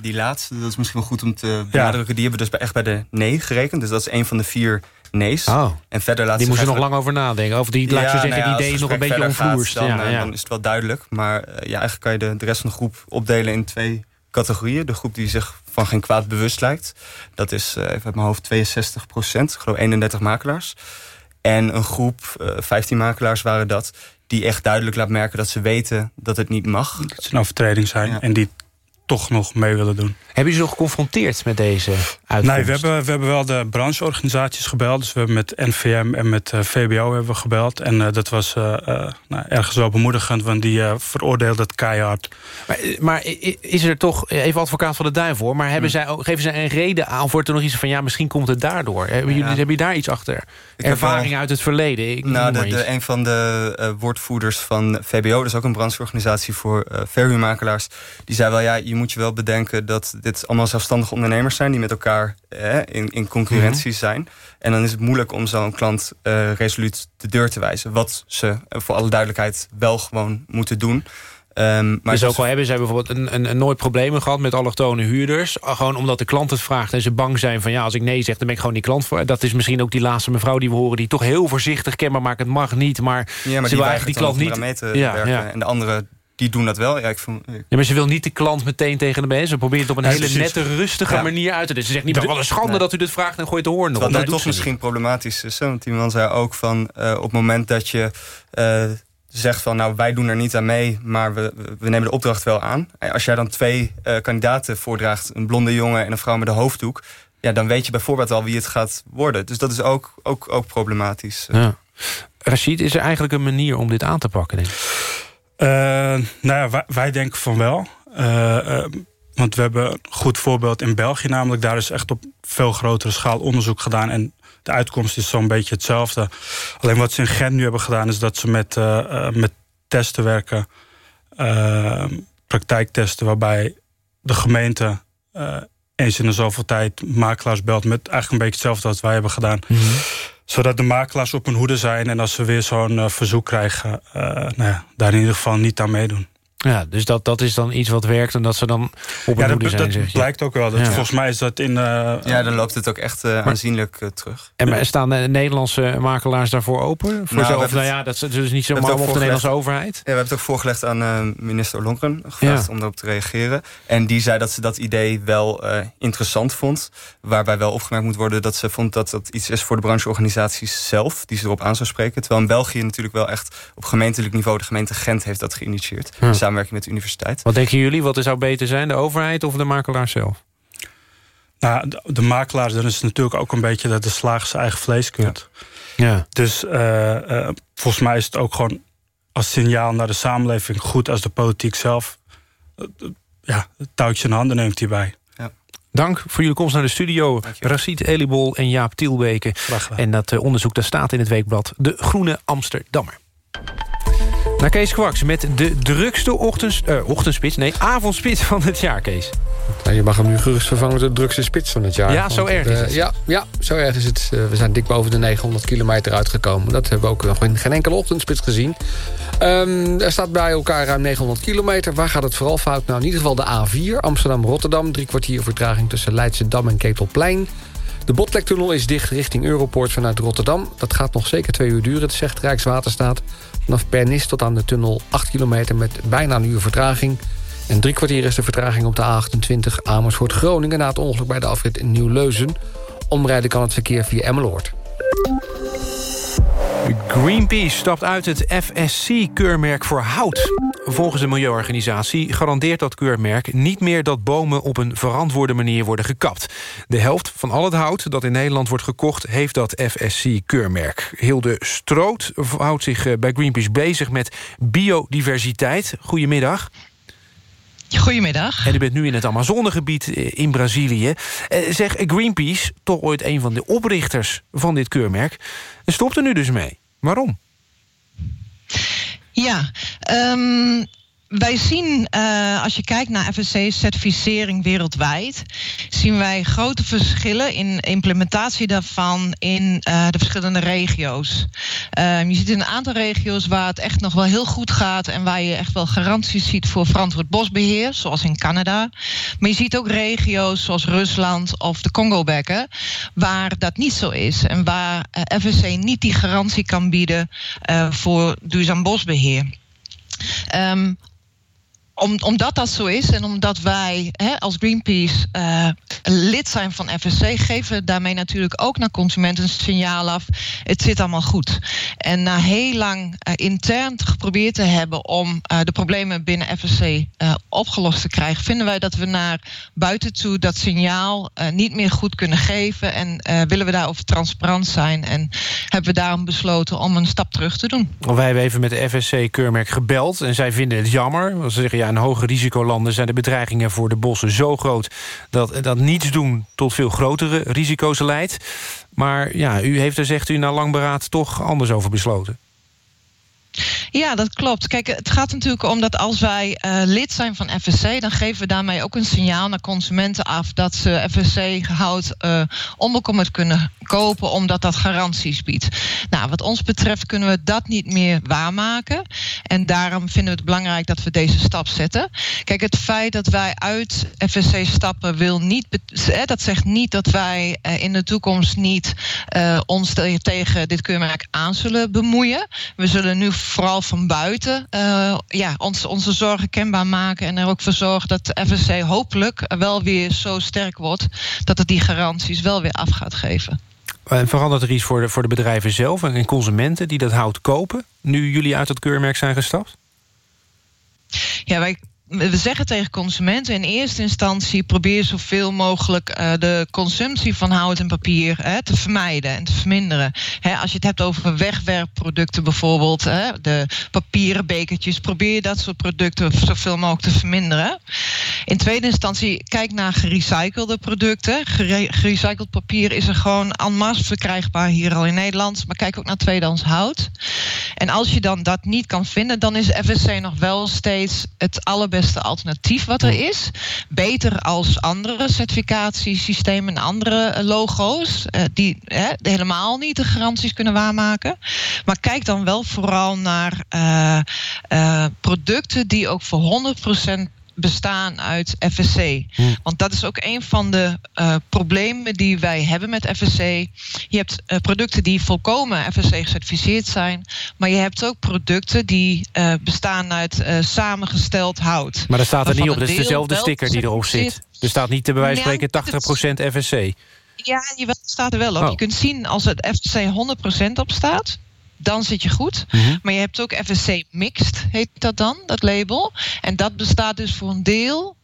Die laatste, dat is misschien wel goed om te benadrukken... die hebben we dus echt bij de nee gerekend. Dus dat is een van de vier nee's. Oh. En verder laat Die moesten nog lang over nadenken. Of die, laat zo zeggen, nou ja, het idee is nog een beetje gaat, Dan, ja, dan is het wel duidelijk. Maar ja, eigenlijk kan je de, de rest van de groep opdelen in twee categorieën. De groep die zich van geen kwaad bewust lijkt. Dat is, eh, even uit mijn hoofd, 62 procent. Ik geloof 31 makelaars. En een groep, eh 15 makelaars waren dat... die echt duidelijk laat merken dat ze weten dat het niet mag. Dat ze een overtreding zijn. En die toch nog mee willen doen. Hebben jullie nog geconfronteerd met deze uitkomst? Nee, we hebben, we hebben wel de brancheorganisaties gebeld. Dus we hebben met NVM en met uh, VBO hebben we gebeld. En uh, dat was uh, nou, ergens wel bemoedigend, want die veroordeelde het keihard. Maar, maar, is er toch, even advocaat van de duivel... maar hebben zij, geven zij een reden aan wordt er nog iets van... ja, misschien komt het daardoor? Hebben jullie, heb je daar iets achter? Ik Ervaring uit het verleden? Ik nou, de, de, een van de woordvoerders van VBO... dat is ook een brancheorganisatie voor verhuurmakelaars... die zei wel, ja, je moet je wel bedenken... dat dit allemaal zelfstandige ondernemers zijn... die met elkaar in, in concurrentie mhm. zijn. En dan is het moeilijk om zo'n klant uh, resoluut de deur te wijzen. Wat ze eh, voor alle duidelijkheid wel gewoon moeten doen. Um, maar dus ook al hebben zij bijvoorbeeld een, een, een, nooit problemen gehad met allochtone huurders. Ah, gewoon omdat de klant het vraagt en ze bang zijn van... ja, als ik nee zeg, dan ben ik gewoon die klant voor. Dat is misschien ook die laatste mevrouw die we horen... die toch heel voorzichtig kenbaar maakt, het mag niet. Maar, ja, maar ze die eigenlijk die klant niet... Mee te ja, werken. Ja. En de andere die doen dat wel. Ja, ik vond, ja, maar ze wil niet de klant meteen tegen de mensen. Ze probeert het op een hele nette, rustige manier uit te doen. Ze zegt niet, wat een schande dat u dit vraagt en gooit de hoorn op. Dat toch misschien niet. problematisch is. Want die man zei ook van, uh, op het moment dat je... Uh, zegt van, nou, wij doen er niet aan mee... maar we, we nemen de opdracht wel aan. Als jij dan twee uh, kandidaten voordraagt... een blonde jongen en een vrouw met een hoofddoek... Ja, dan weet je bijvoorbeeld al wie het gaat worden. Dus dat is ook, ook, ook problematisch. Ja. Rashid, is er eigenlijk een manier om dit aan te pakken, denk ik? Uh, nou ja, wij, denken van wel. Uh, uh, want we hebben een goed voorbeeld in België. Namelijk, daar is echt op veel grotere schaal onderzoek gedaan. En de uitkomst is zo'n beetje hetzelfde. Alleen wat ze in Gent nu hebben gedaan... is dat ze met, met testen werken. praktijktesten waarbij de gemeente... eens in de zoveel tijd makelaars belt... met eigenlijk een beetje hetzelfde wat wij hebben gedaan... -hmm zodat de makelaars op hun hoede zijn... en als ze weer zo'n uh, verzoek krijgen... Uh, nou ja, daar in ieder geval niet aan meedoen. Ja, dus dat, dat is dan iets wat werkt en dat ze dan op een ja, hoede zijn, dat blijkt ook wel. Dat, Volgens mij is dat in... Uh, ja, dan loopt het ook echt uh, aanzienlijk uh, terug. En maar staan de Nederlandse makelaars daarvoor open? Voor nou, of, nou ja, dat is dus niet zomaar op de Nederlandse overheid? Ja, we hebben het ook voorgelegd aan minister Longren gevraagd ja. om daarop te reageren. En die zei dat ze dat idee wel interessant vond. Waarbij wel opgemerkt moet worden dat ze vond dat dat iets is voor de brancheorganisaties zelf. Die ze erop aan zou spreken. Terwijl in België natuurlijk wel echt op gemeentelijk niveau... de gemeente Gent heeft dat geïnitieerd. Ja samenwerking met de universiteit. Wat denken jullie? Wat zou beter zijn? De overheid of de makelaar zelf? Nou, de, de makelaars, dan is het natuurlijk ook een beetje dat de slager zijn eigen vlees kunt. Ja. ja. Dus uh, uh, volgens mij is het ook gewoon als signaal naar de samenleving goed als de politiek zelf uh, ja, het touwtje in handen neemt hierbij. Ja. Dank voor jullie komst naar de studio. Racit Elibol en Jaap Tielbeke. En dat onderzoek dat staat in het weekblad De Groene Amsterdammer. Naar Kees Kwaks met de drukste ochtends, uh, ochtendspits... nee, avondspits van het jaar, Kees. Nou, je mag hem nu gerust vervangen met de drukste spits van het jaar. Ja, zo erg is het. ja, ja, zo erg is het. Uh, we zijn dik boven de 900 kilometer uitgekomen. Dat hebben we ook nog in geen enkele ochtendspits gezien. Um, er staat bij elkaar ruim 900 kilometer. Waar gaat het vooral fout? Nou, in ieder geval de A4, Amsterdam-Rotterdam. Drie kwartier vertraging tussen Leidse Dam en Ketelplein. De Botlektunnel is dicht richting Europoort vanuit Rotterdam. Dat gaat nog zeker twee uur duren, zegt Rijkswaterstaat. Vanaf Pernis tot aan de tunnel 8 kilometer met bijna een uur vertraging. En drie kwartier is de vertraging op de A28 Amersfoort-Groningen... na het ongeluk bij de afrit in Nieuw-Leuzen. Omrijden kan het verkeer via Emmeloord. Greenpeace stapt uit het FSC-keurmerk voor hout. Volgens de milieuorganisatie garandeert dat keurmerk niet meer dat bomen op een verantwoorde manier worden gekapt. De helft van al het hout dat in Nederland wordt gekocht heeft dat FSC-keurmerk. Hilde Stroot houdt zich eh, bij Greenpeace bezig met biodiversiteit. Goedemiddag. Goedemiddag. En u bent nu in het Amazonegebied eh, in Brazilië. Eh, zeg, Greenpeace, toch ooit een van de oprichters van dit keurmerk... stopt er nu dus mee. Waarom? Ja, um, wij zien, uh, als je kijkt naar FSC-certificering wereldwijd, zien wij grote verschillen in implementatie daarvan in uh, de verschillende regio's. Uh, je ziet in een aantal regio's waar het echt nog wel heel goed gaat en waar je echt wel garanties ziet voor verantwoord bosbeheer, zoals in Canada. Maar je ziet ook regio's zoals Rusland of de Congo-bekken, waar dat niet zo is en waar FSC niet die garantie kan bieden voor duurzaam bosbeheer. Um, om, omdat dat zo is en omdat wij hè, als Greenpeace uh, lid zijn van FSC, geven we daarmee natuurlijk ook naar consumenten een signaal af: het zit allemaal goed. En na heel lang uh, intern geprobeerd te hebben om uh, de problemen binnen FSC opgelost te krijgen, vinden wij dat we naar buiten toe dat signaal niet meer goed kunnen geven. En willen we daarover transparant zijn. En hebben we daarom besloten om een stap terug te doen. Wij hebben even met de FSC-keurmerk gebeld en zij vinden het jammer. Ze zeggen ja, in hoge risicolanden zijn de bedreigingen voor de bossen zo groot... dat, dat niets doen tot veel grotere risico's leidt. Maar ja, u heeft er, zegt u, na lang beraad toch anders over besloten. Ja, dat klopt. Kijk, het gaat natuurlijk om dat als wij uh, lid zijn van FSC, dan geven we daarmee ook een signaal naar consumenten af dat ze FSC-hout uh, onbekommerd kunnen kopen, omdat dat garanties biedt. Nou, wat ons betreft kunnen we dat niet meer waarmaken. En daarom vinden we het belangrijk dat we deze stap zetten. Kijk, het feit dat wij uit FSC stappen wil niet. Dat zegt niet dat wij uh, in de toekomst niet ons tegen dit keurmerk aan zullen bemoeien. We zullen nu vooral van buiten uh, ja, ons, onze zorgen kenbaar maken. En er ook voor zorgen dat de FSC hopelijk wel weer zo sterk wordt dat het die garanties wel weer af gaat geven. En verandert er iets voor de, voor de bedrijven zelf en consumenten die dat hout kopen, nu jullie uit het keurmerk zijn gestapt? Ja, wij we zeggen tegen consumenten in eerste instantie probeer zoveel mogelijk uh, de consumptie van hout en papier hè, te vermijden en te verminderen. Hè, als je het hebt over wegwerpproducten bijvoorbeeld, hè, de papieren bekertjes, probeer dat soort producten zoveel mogelijk te verminderen. In tweede instantie kijk naar gerecyclede producten. Gerecycled papier is er gewoon en masse verkrijgbaar hier al in Nederland, maar kijk ook naar tweedehands hout. En als je dan dat niet kan vinden, dan is FSC nog wel steeds het allerbeste beste alternatief wat er is. Beter als andere certificatiesystemen en andere eh, logo's, uh, die uh, helemaal niet de garanties kunnen waarmaken. Maar kijk dan wel vooral naar uh, producten die ook voor 100% bestaan uit FSC. Hm. Want dat is ook een van de uh, problemen die wij hebben met FSC. Je hebt uh, producten die volkomen FSC gecertificeerd zijn, maar je hebt ook producten die uh, bestaan uit samengesteld hout. Maar dat staat er niet op, dat is dezelfde sticker die erop zit. Er staat niet te bij wijze van spreken 80% FSC. Ja, je staat er wel op. Oh. Je kunt zien als het FSC 100% op staat dan zit je goed. Mhm. Maar je hebt ook FSC Mixed, heet dat dan, dat label. En dat bestaat dus voor een deel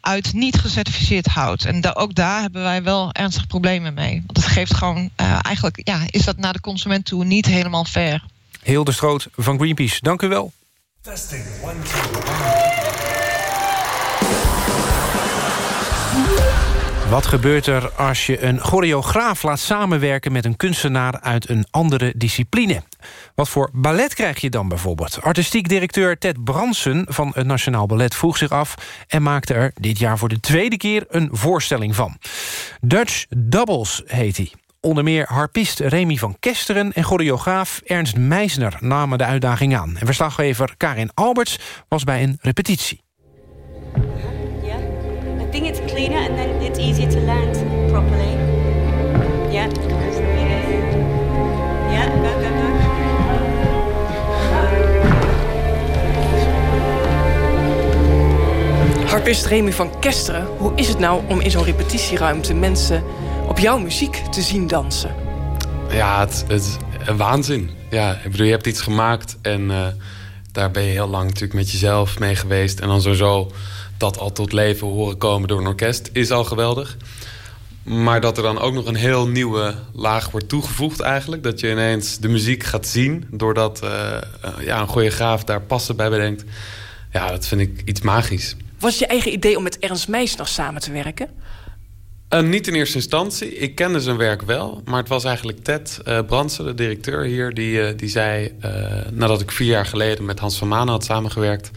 uit niet gecertificeerd hout. En da ook daar hebben wij wel ernstige problemen mee. Want het geeft gewoon, uh, eigenlijk ja, is dat naar de consument toe niet helemaal fair. Hilde Stroot van Greenpeace, dank u wel. Testing, one, Wat gebeurt er als je een choreograaf laat samenwerken... met een kunstenaar uit een andere discipline? Wat voor ballet krijg je dan bijvoorbeeld? Artistiek directeur Ted Bransen van het Nationaal Ballet vroeg zich af... en maakte er dit jaar voor de tweede keer een voorstelling van. Dutch Doubles heet hij. Onder meer harpist Remy van Kesteren en choreograaf Ernst Meisner namen de uitdaging aan. En verslaggever Karin Alberts was bij een repetitie. Think it's cleaner and then it's easier to land properly. Yeah. Yeah, go, go, go. Harpist Remy van Kesteren, hoe is het nou om in zo'n repetitieruimte mensen op jouw muziek te zien dansen? Ja, het, het een waanzin. Ja, ik bedoel, je hebt iets gemaakt en uh, daar ben je heel lang natuurlijk met jezelf mee geweest. En dan sowieso dat al tot leven horen komen door een orkest is al geweldig. Maar dat er dan ook nog een heel nieuwe laag wordt toegevoegd eigenlijk. Dat je ineens de muziek gaat zien. Doordat uh, ja, een goede graaf daar passen bij bedenkt. Ja, dat vind ik iets magisch. Was het je eigen idee om met Ernst Meijs nog samen te werken? Uh, niet in eerste instantie. Ik kende zijn werk wel. Maar het was eigenlijk Ted uh, Brandsen, de directeur hier... die, die zei, nadat ik vier jaar geleden met Hans van Manen had samengewerkt...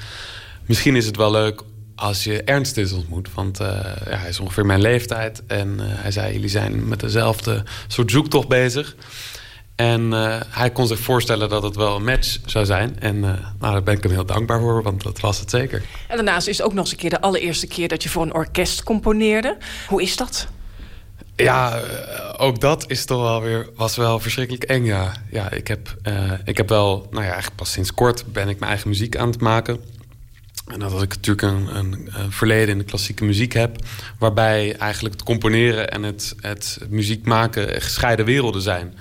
misschien is het wel leuk als je Ernst is ontmoet. Want uh, ja, hij is ongeveer mijn leeftijd. En uh, hij zei, jullie zijn met dezelfde soort zoektocht bezig. En uh, hij kon zich voorstellen dat het wel een match zou zijn. En nou, daar ben ik hem heel dankbaar voor, want dat was het zeker. En daarnaast is het ook nog eens een keer de allereerste keer... dat je voor een orkest componeerde. Hoe is dat? Ja, ook dat is toch wel weer, was wel verschrikkelijk eng, ja. ja ik, heb, ik heb wel, nou ja, eigenlijk pas sinds kort ben ik mijn eigen muziek aan het maken... En dat ik natuurlijk een, een, een, verleden in de klassieke muziek heb... waarbij eigenlijk het componeren en het, het muziek maken gescheiden werelden zijn.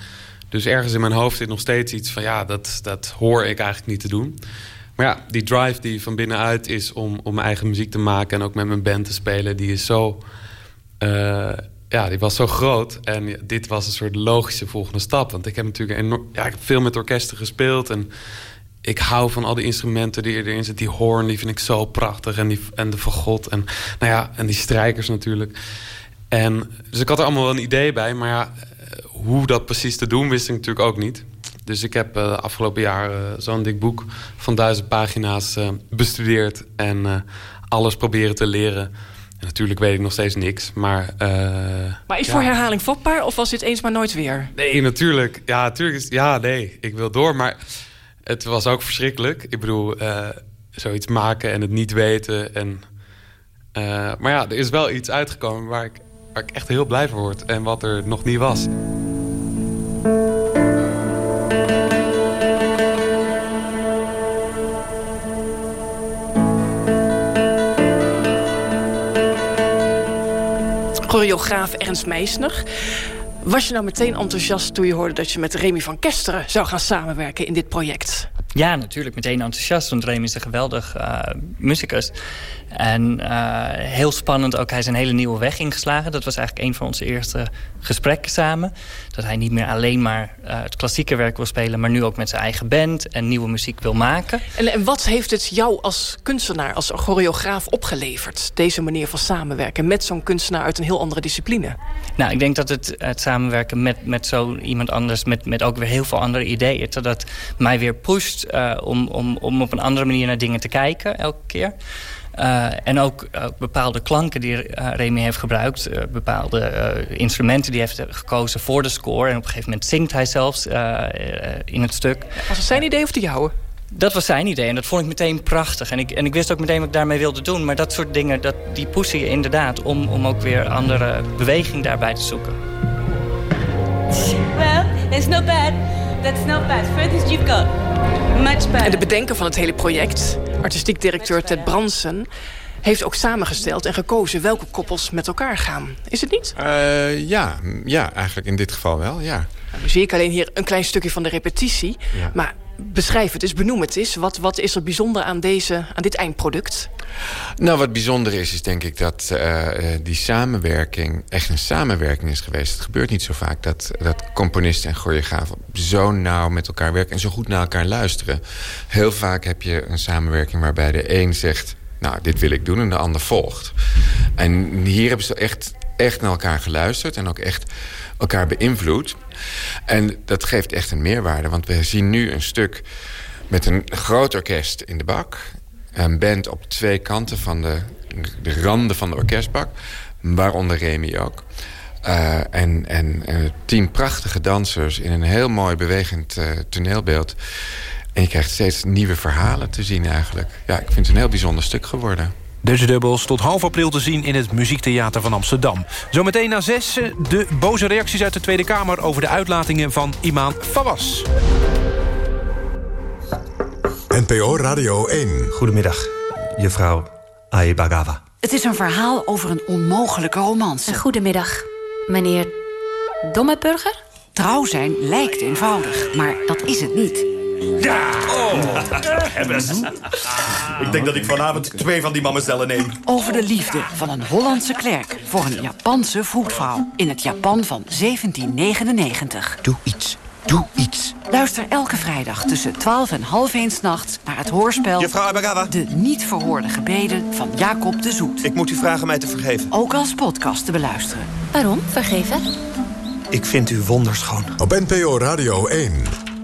Dus ergens in mijn hoofd zit nog steeds iets van... ja, dat, dat hoor ik eigenlijk niet te doen. Maar ja, die drive die van binnenuit is om, om mijn eigen muziek te maken... en ook met mijn band te spelen, die is zo... Uh, ja, die was zo groot. En dit was een soort logische volgende stap. Want ik heb natuurlijk ja, ik heb veel met orkesten gespeeld... en ik hou van al die instrumenten die erin zitten. Die hoorn, die vind ik zo prachtig. En, die, en de fagot. En, nou ja, en die strijkers natuurlijk. En, dus ik had er allemaal wel een idee bij. Maar ja, hoe dat precies te doen, wist ik natuurlijk ook niet. Dus ik heb uh, afgelopen jaar uh, zo'n dik boek van duizend pagina's uh, bestudeerd. En alles proberen te leren. En natuurlijk weet ik nog steeds niks, maar... maar is ja. voor herhaling vatbaar of was dit eens maar nooit weer? Nee, natuurlijk. Ja, natuurlijk. Is, ja, nee. Ik wil door, maar het was ook verschrikkelijk. Ik bedoel, zoiets maken en het niet weten. En, maar ja, er is wel iets uitgekomen waar ik, waar ik echt heel blij van word. En wat er nog niet was. choreograaf Ernst Meisner. Was je nou meteen enthousiast toen je hoorde dat je met Remy van Kesteren zou gaan samenwerken in dit project? Ja, natuurlijk meteen enthousiast, want Remy is een geweldig uh, muzikus. En uh, heel spannend ook, hij is een hele nieuwe weg ingeslagen. Dat was eigenlijk een van onze eerste gesprekken samen. Dat hij niet meer alleen maar uh, het klassieke werk wil spelen... maar nu ook met zijn eigen band en nieuwe muziek wil maken. En, en wat heeft het jou als kunstenaar, als choreograaf opgeleverd... deze manier van samenwerken met zo'n kunstenaar uit een heel andere discipline? Nou, ik denk dat het, het samenwerken met, met zo iemand anders... Met, met ook weer heel veel andere ideeën... dat dat mij weer pusht uh, om, om, om op een andere manier naar dingen te kijken elke keer... Uh, en ook uh, bepaalde klanken die uh, Remy heeft gebruikt. bepaalde instrumenten die hij heeft gekozen voor de score. En op een gegeven moment zingt hij zelfs in het stuk. Was het zijn idee of de jouwe? Dat was zijn idee en dat vond ik meteen prachtig. En ik, en ik wist ook meteen wat ik daarmee wilde doen. Maar dat soort dingen, dat, die pushen je inderdaad... om, om ook weer andere beweging daarbij te zoeken. Well, it's not bad. That's not bad. Furthest you've got. Much better. En de bedenker van het hele project, artistiek directeur Ted Bransen... heeft ook samengesteld en gekozen welke koppels met elkaar gaan. Is het niet? Uh, ja, ja, eigenlijk in dit geval wel, ja. Nou, nu zie ik alleen hier een klein stukje van de repetitie. Ja. Maar beschrijf het eens, benoem het eens. Wat, wat is er bijzonder aan, deze, aan dit eindproduct? Nou, wat bijzonder is, is denk ik dat uh, die samenwerking echt een samenwerking is geweest. Het gebeurt niet zo vaak dat, dat componisten en choreografen zo nauw met elkaar werken... en zo goed naar elkaar luisteren. Heel vaak heb je een samenwerking waarbij de een zegt... nou, dit wil ik doen en de ander volgt. En hier hebben ze echt, echt naar elkaar geluisterd en ook echt elkaar beïnvloed. En dat geeft echt een meerwaarde, want we zien nu een stuk met een groot orkest in de bak. Een band op twee kanten van de, de randen van de orkestbak. Waaronder Remy ook. Uh, en, en, en tien prachtige dansers in een heel mooi bewegend uh, toneelbeeld. En je krijgt steeds nieuwe verhalen te zien eigenlijk. Ja, ik vind het een heel bijzonder stuk geworden. Deze dubbels tot half april te zien in het Muziektheater van Amsterdam. Zometeen na zes de boze reacties uit de Tweede Kamer... over de uitlatingen van Imaan Fawaz. NPO Radio 1. Goedemiddag, juffrouw Aibagawa. Het is een verhaal over een onmogelijke romance. Goedemiddag, meneer Dommeburger? Trouw zijn lijkt eenvoudig, maar dat is het niet. Ja! Oh, Ik denk dat ik vanavond twee van die mammezellen neem. Over de liefde van een Hollandse klerk voor een Japanse voetvrouw... in het Japan van 1799. Doe iets. Doe iets. Luister elke vrijdag tussen 12 en half 1 nachts naar het hoorspel... Juffrouw Abagawa. De niet verhoorde gebeden van Jacob de Zoet. Ik moet u vragen mij te vergeven. Ook als podcast te beluisteren. Waarom vergeven? Ik vind u wonderschoon. Op NPO Radio 1.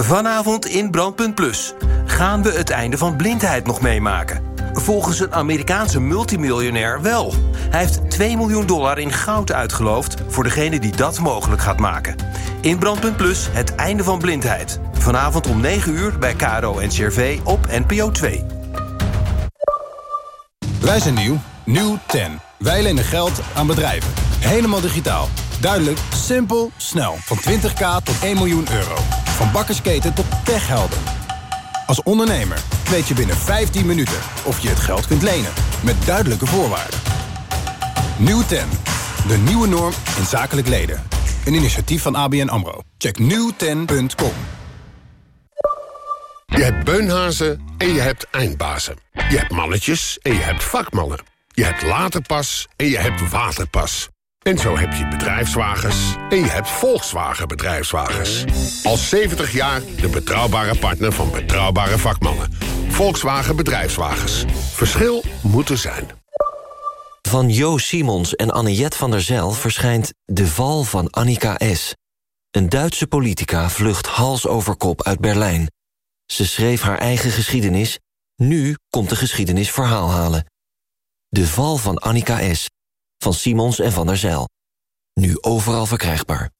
Vanavond in Brandpunt Plus. Gaan we het einde van blindheid nog meemaken? Volgens een Amerikaanse multimiljonair wel. Hij heeft 2 miljoen dollar in goud uitgeloofd... voor degene die dat mogelijk gaat maken. In Brandpunt Plus het einde van blindheid. Vanavond om 9 uur bij KRO en CRV op NPO 2. Wij zijn nieuw. Nieuw 10. Wij lenen geld aan bedrijven. Helemaal digitaal. Duidelijk, simpel, snel. Van 20k tot 1 miljoen euro. Van bakkersketen tot techhelden. Als ondernemer weet je binnen 15 minuten of je het geld kunt lenen. Met duidelijke voorwaarden. Nieuw 10. De nieuwe norm in zakelijk leden. Een initiatief van ABN AMRO. Check nieuwten.com. Je hebt beunhazen en je hebt eindbazen. Je hebt mannetjes en je hebt vakmannen. Je hebt laterpas en je hebt waterpas. En zo heb je bedrijfswagens en je hebt Volkswagen bedrijfswagens. Al 70 jaar de betrouwbare partner van betrouwbare vakmannen. Volkswagen bedrijfswagens. Verschil moet er zijn. Van Jo Simons en Anniette van der Zijl verschijnt De Val van Annika S. Een Duitse politica vlucht hals over kop uit Berlijn. Ze schreef haar eigen geschiedenis. Nu komt de geschiedenis verhaal halen. De Val van Annika S. Van Simons en van der Zijl. Nu overal verkrijgbaar.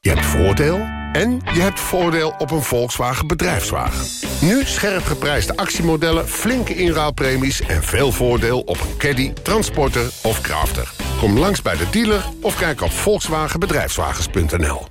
Je hebt voordeel en je hebt voordeel op een Volkswagen bedrijfswagen. Nu scherp geprijsde actiemodellen, flinke inruilpremies... en veel voordeel op een caddy, transporter of crafter. Kom langs bij de dealer of kijk op volkswagenbedrijfswagens.nl.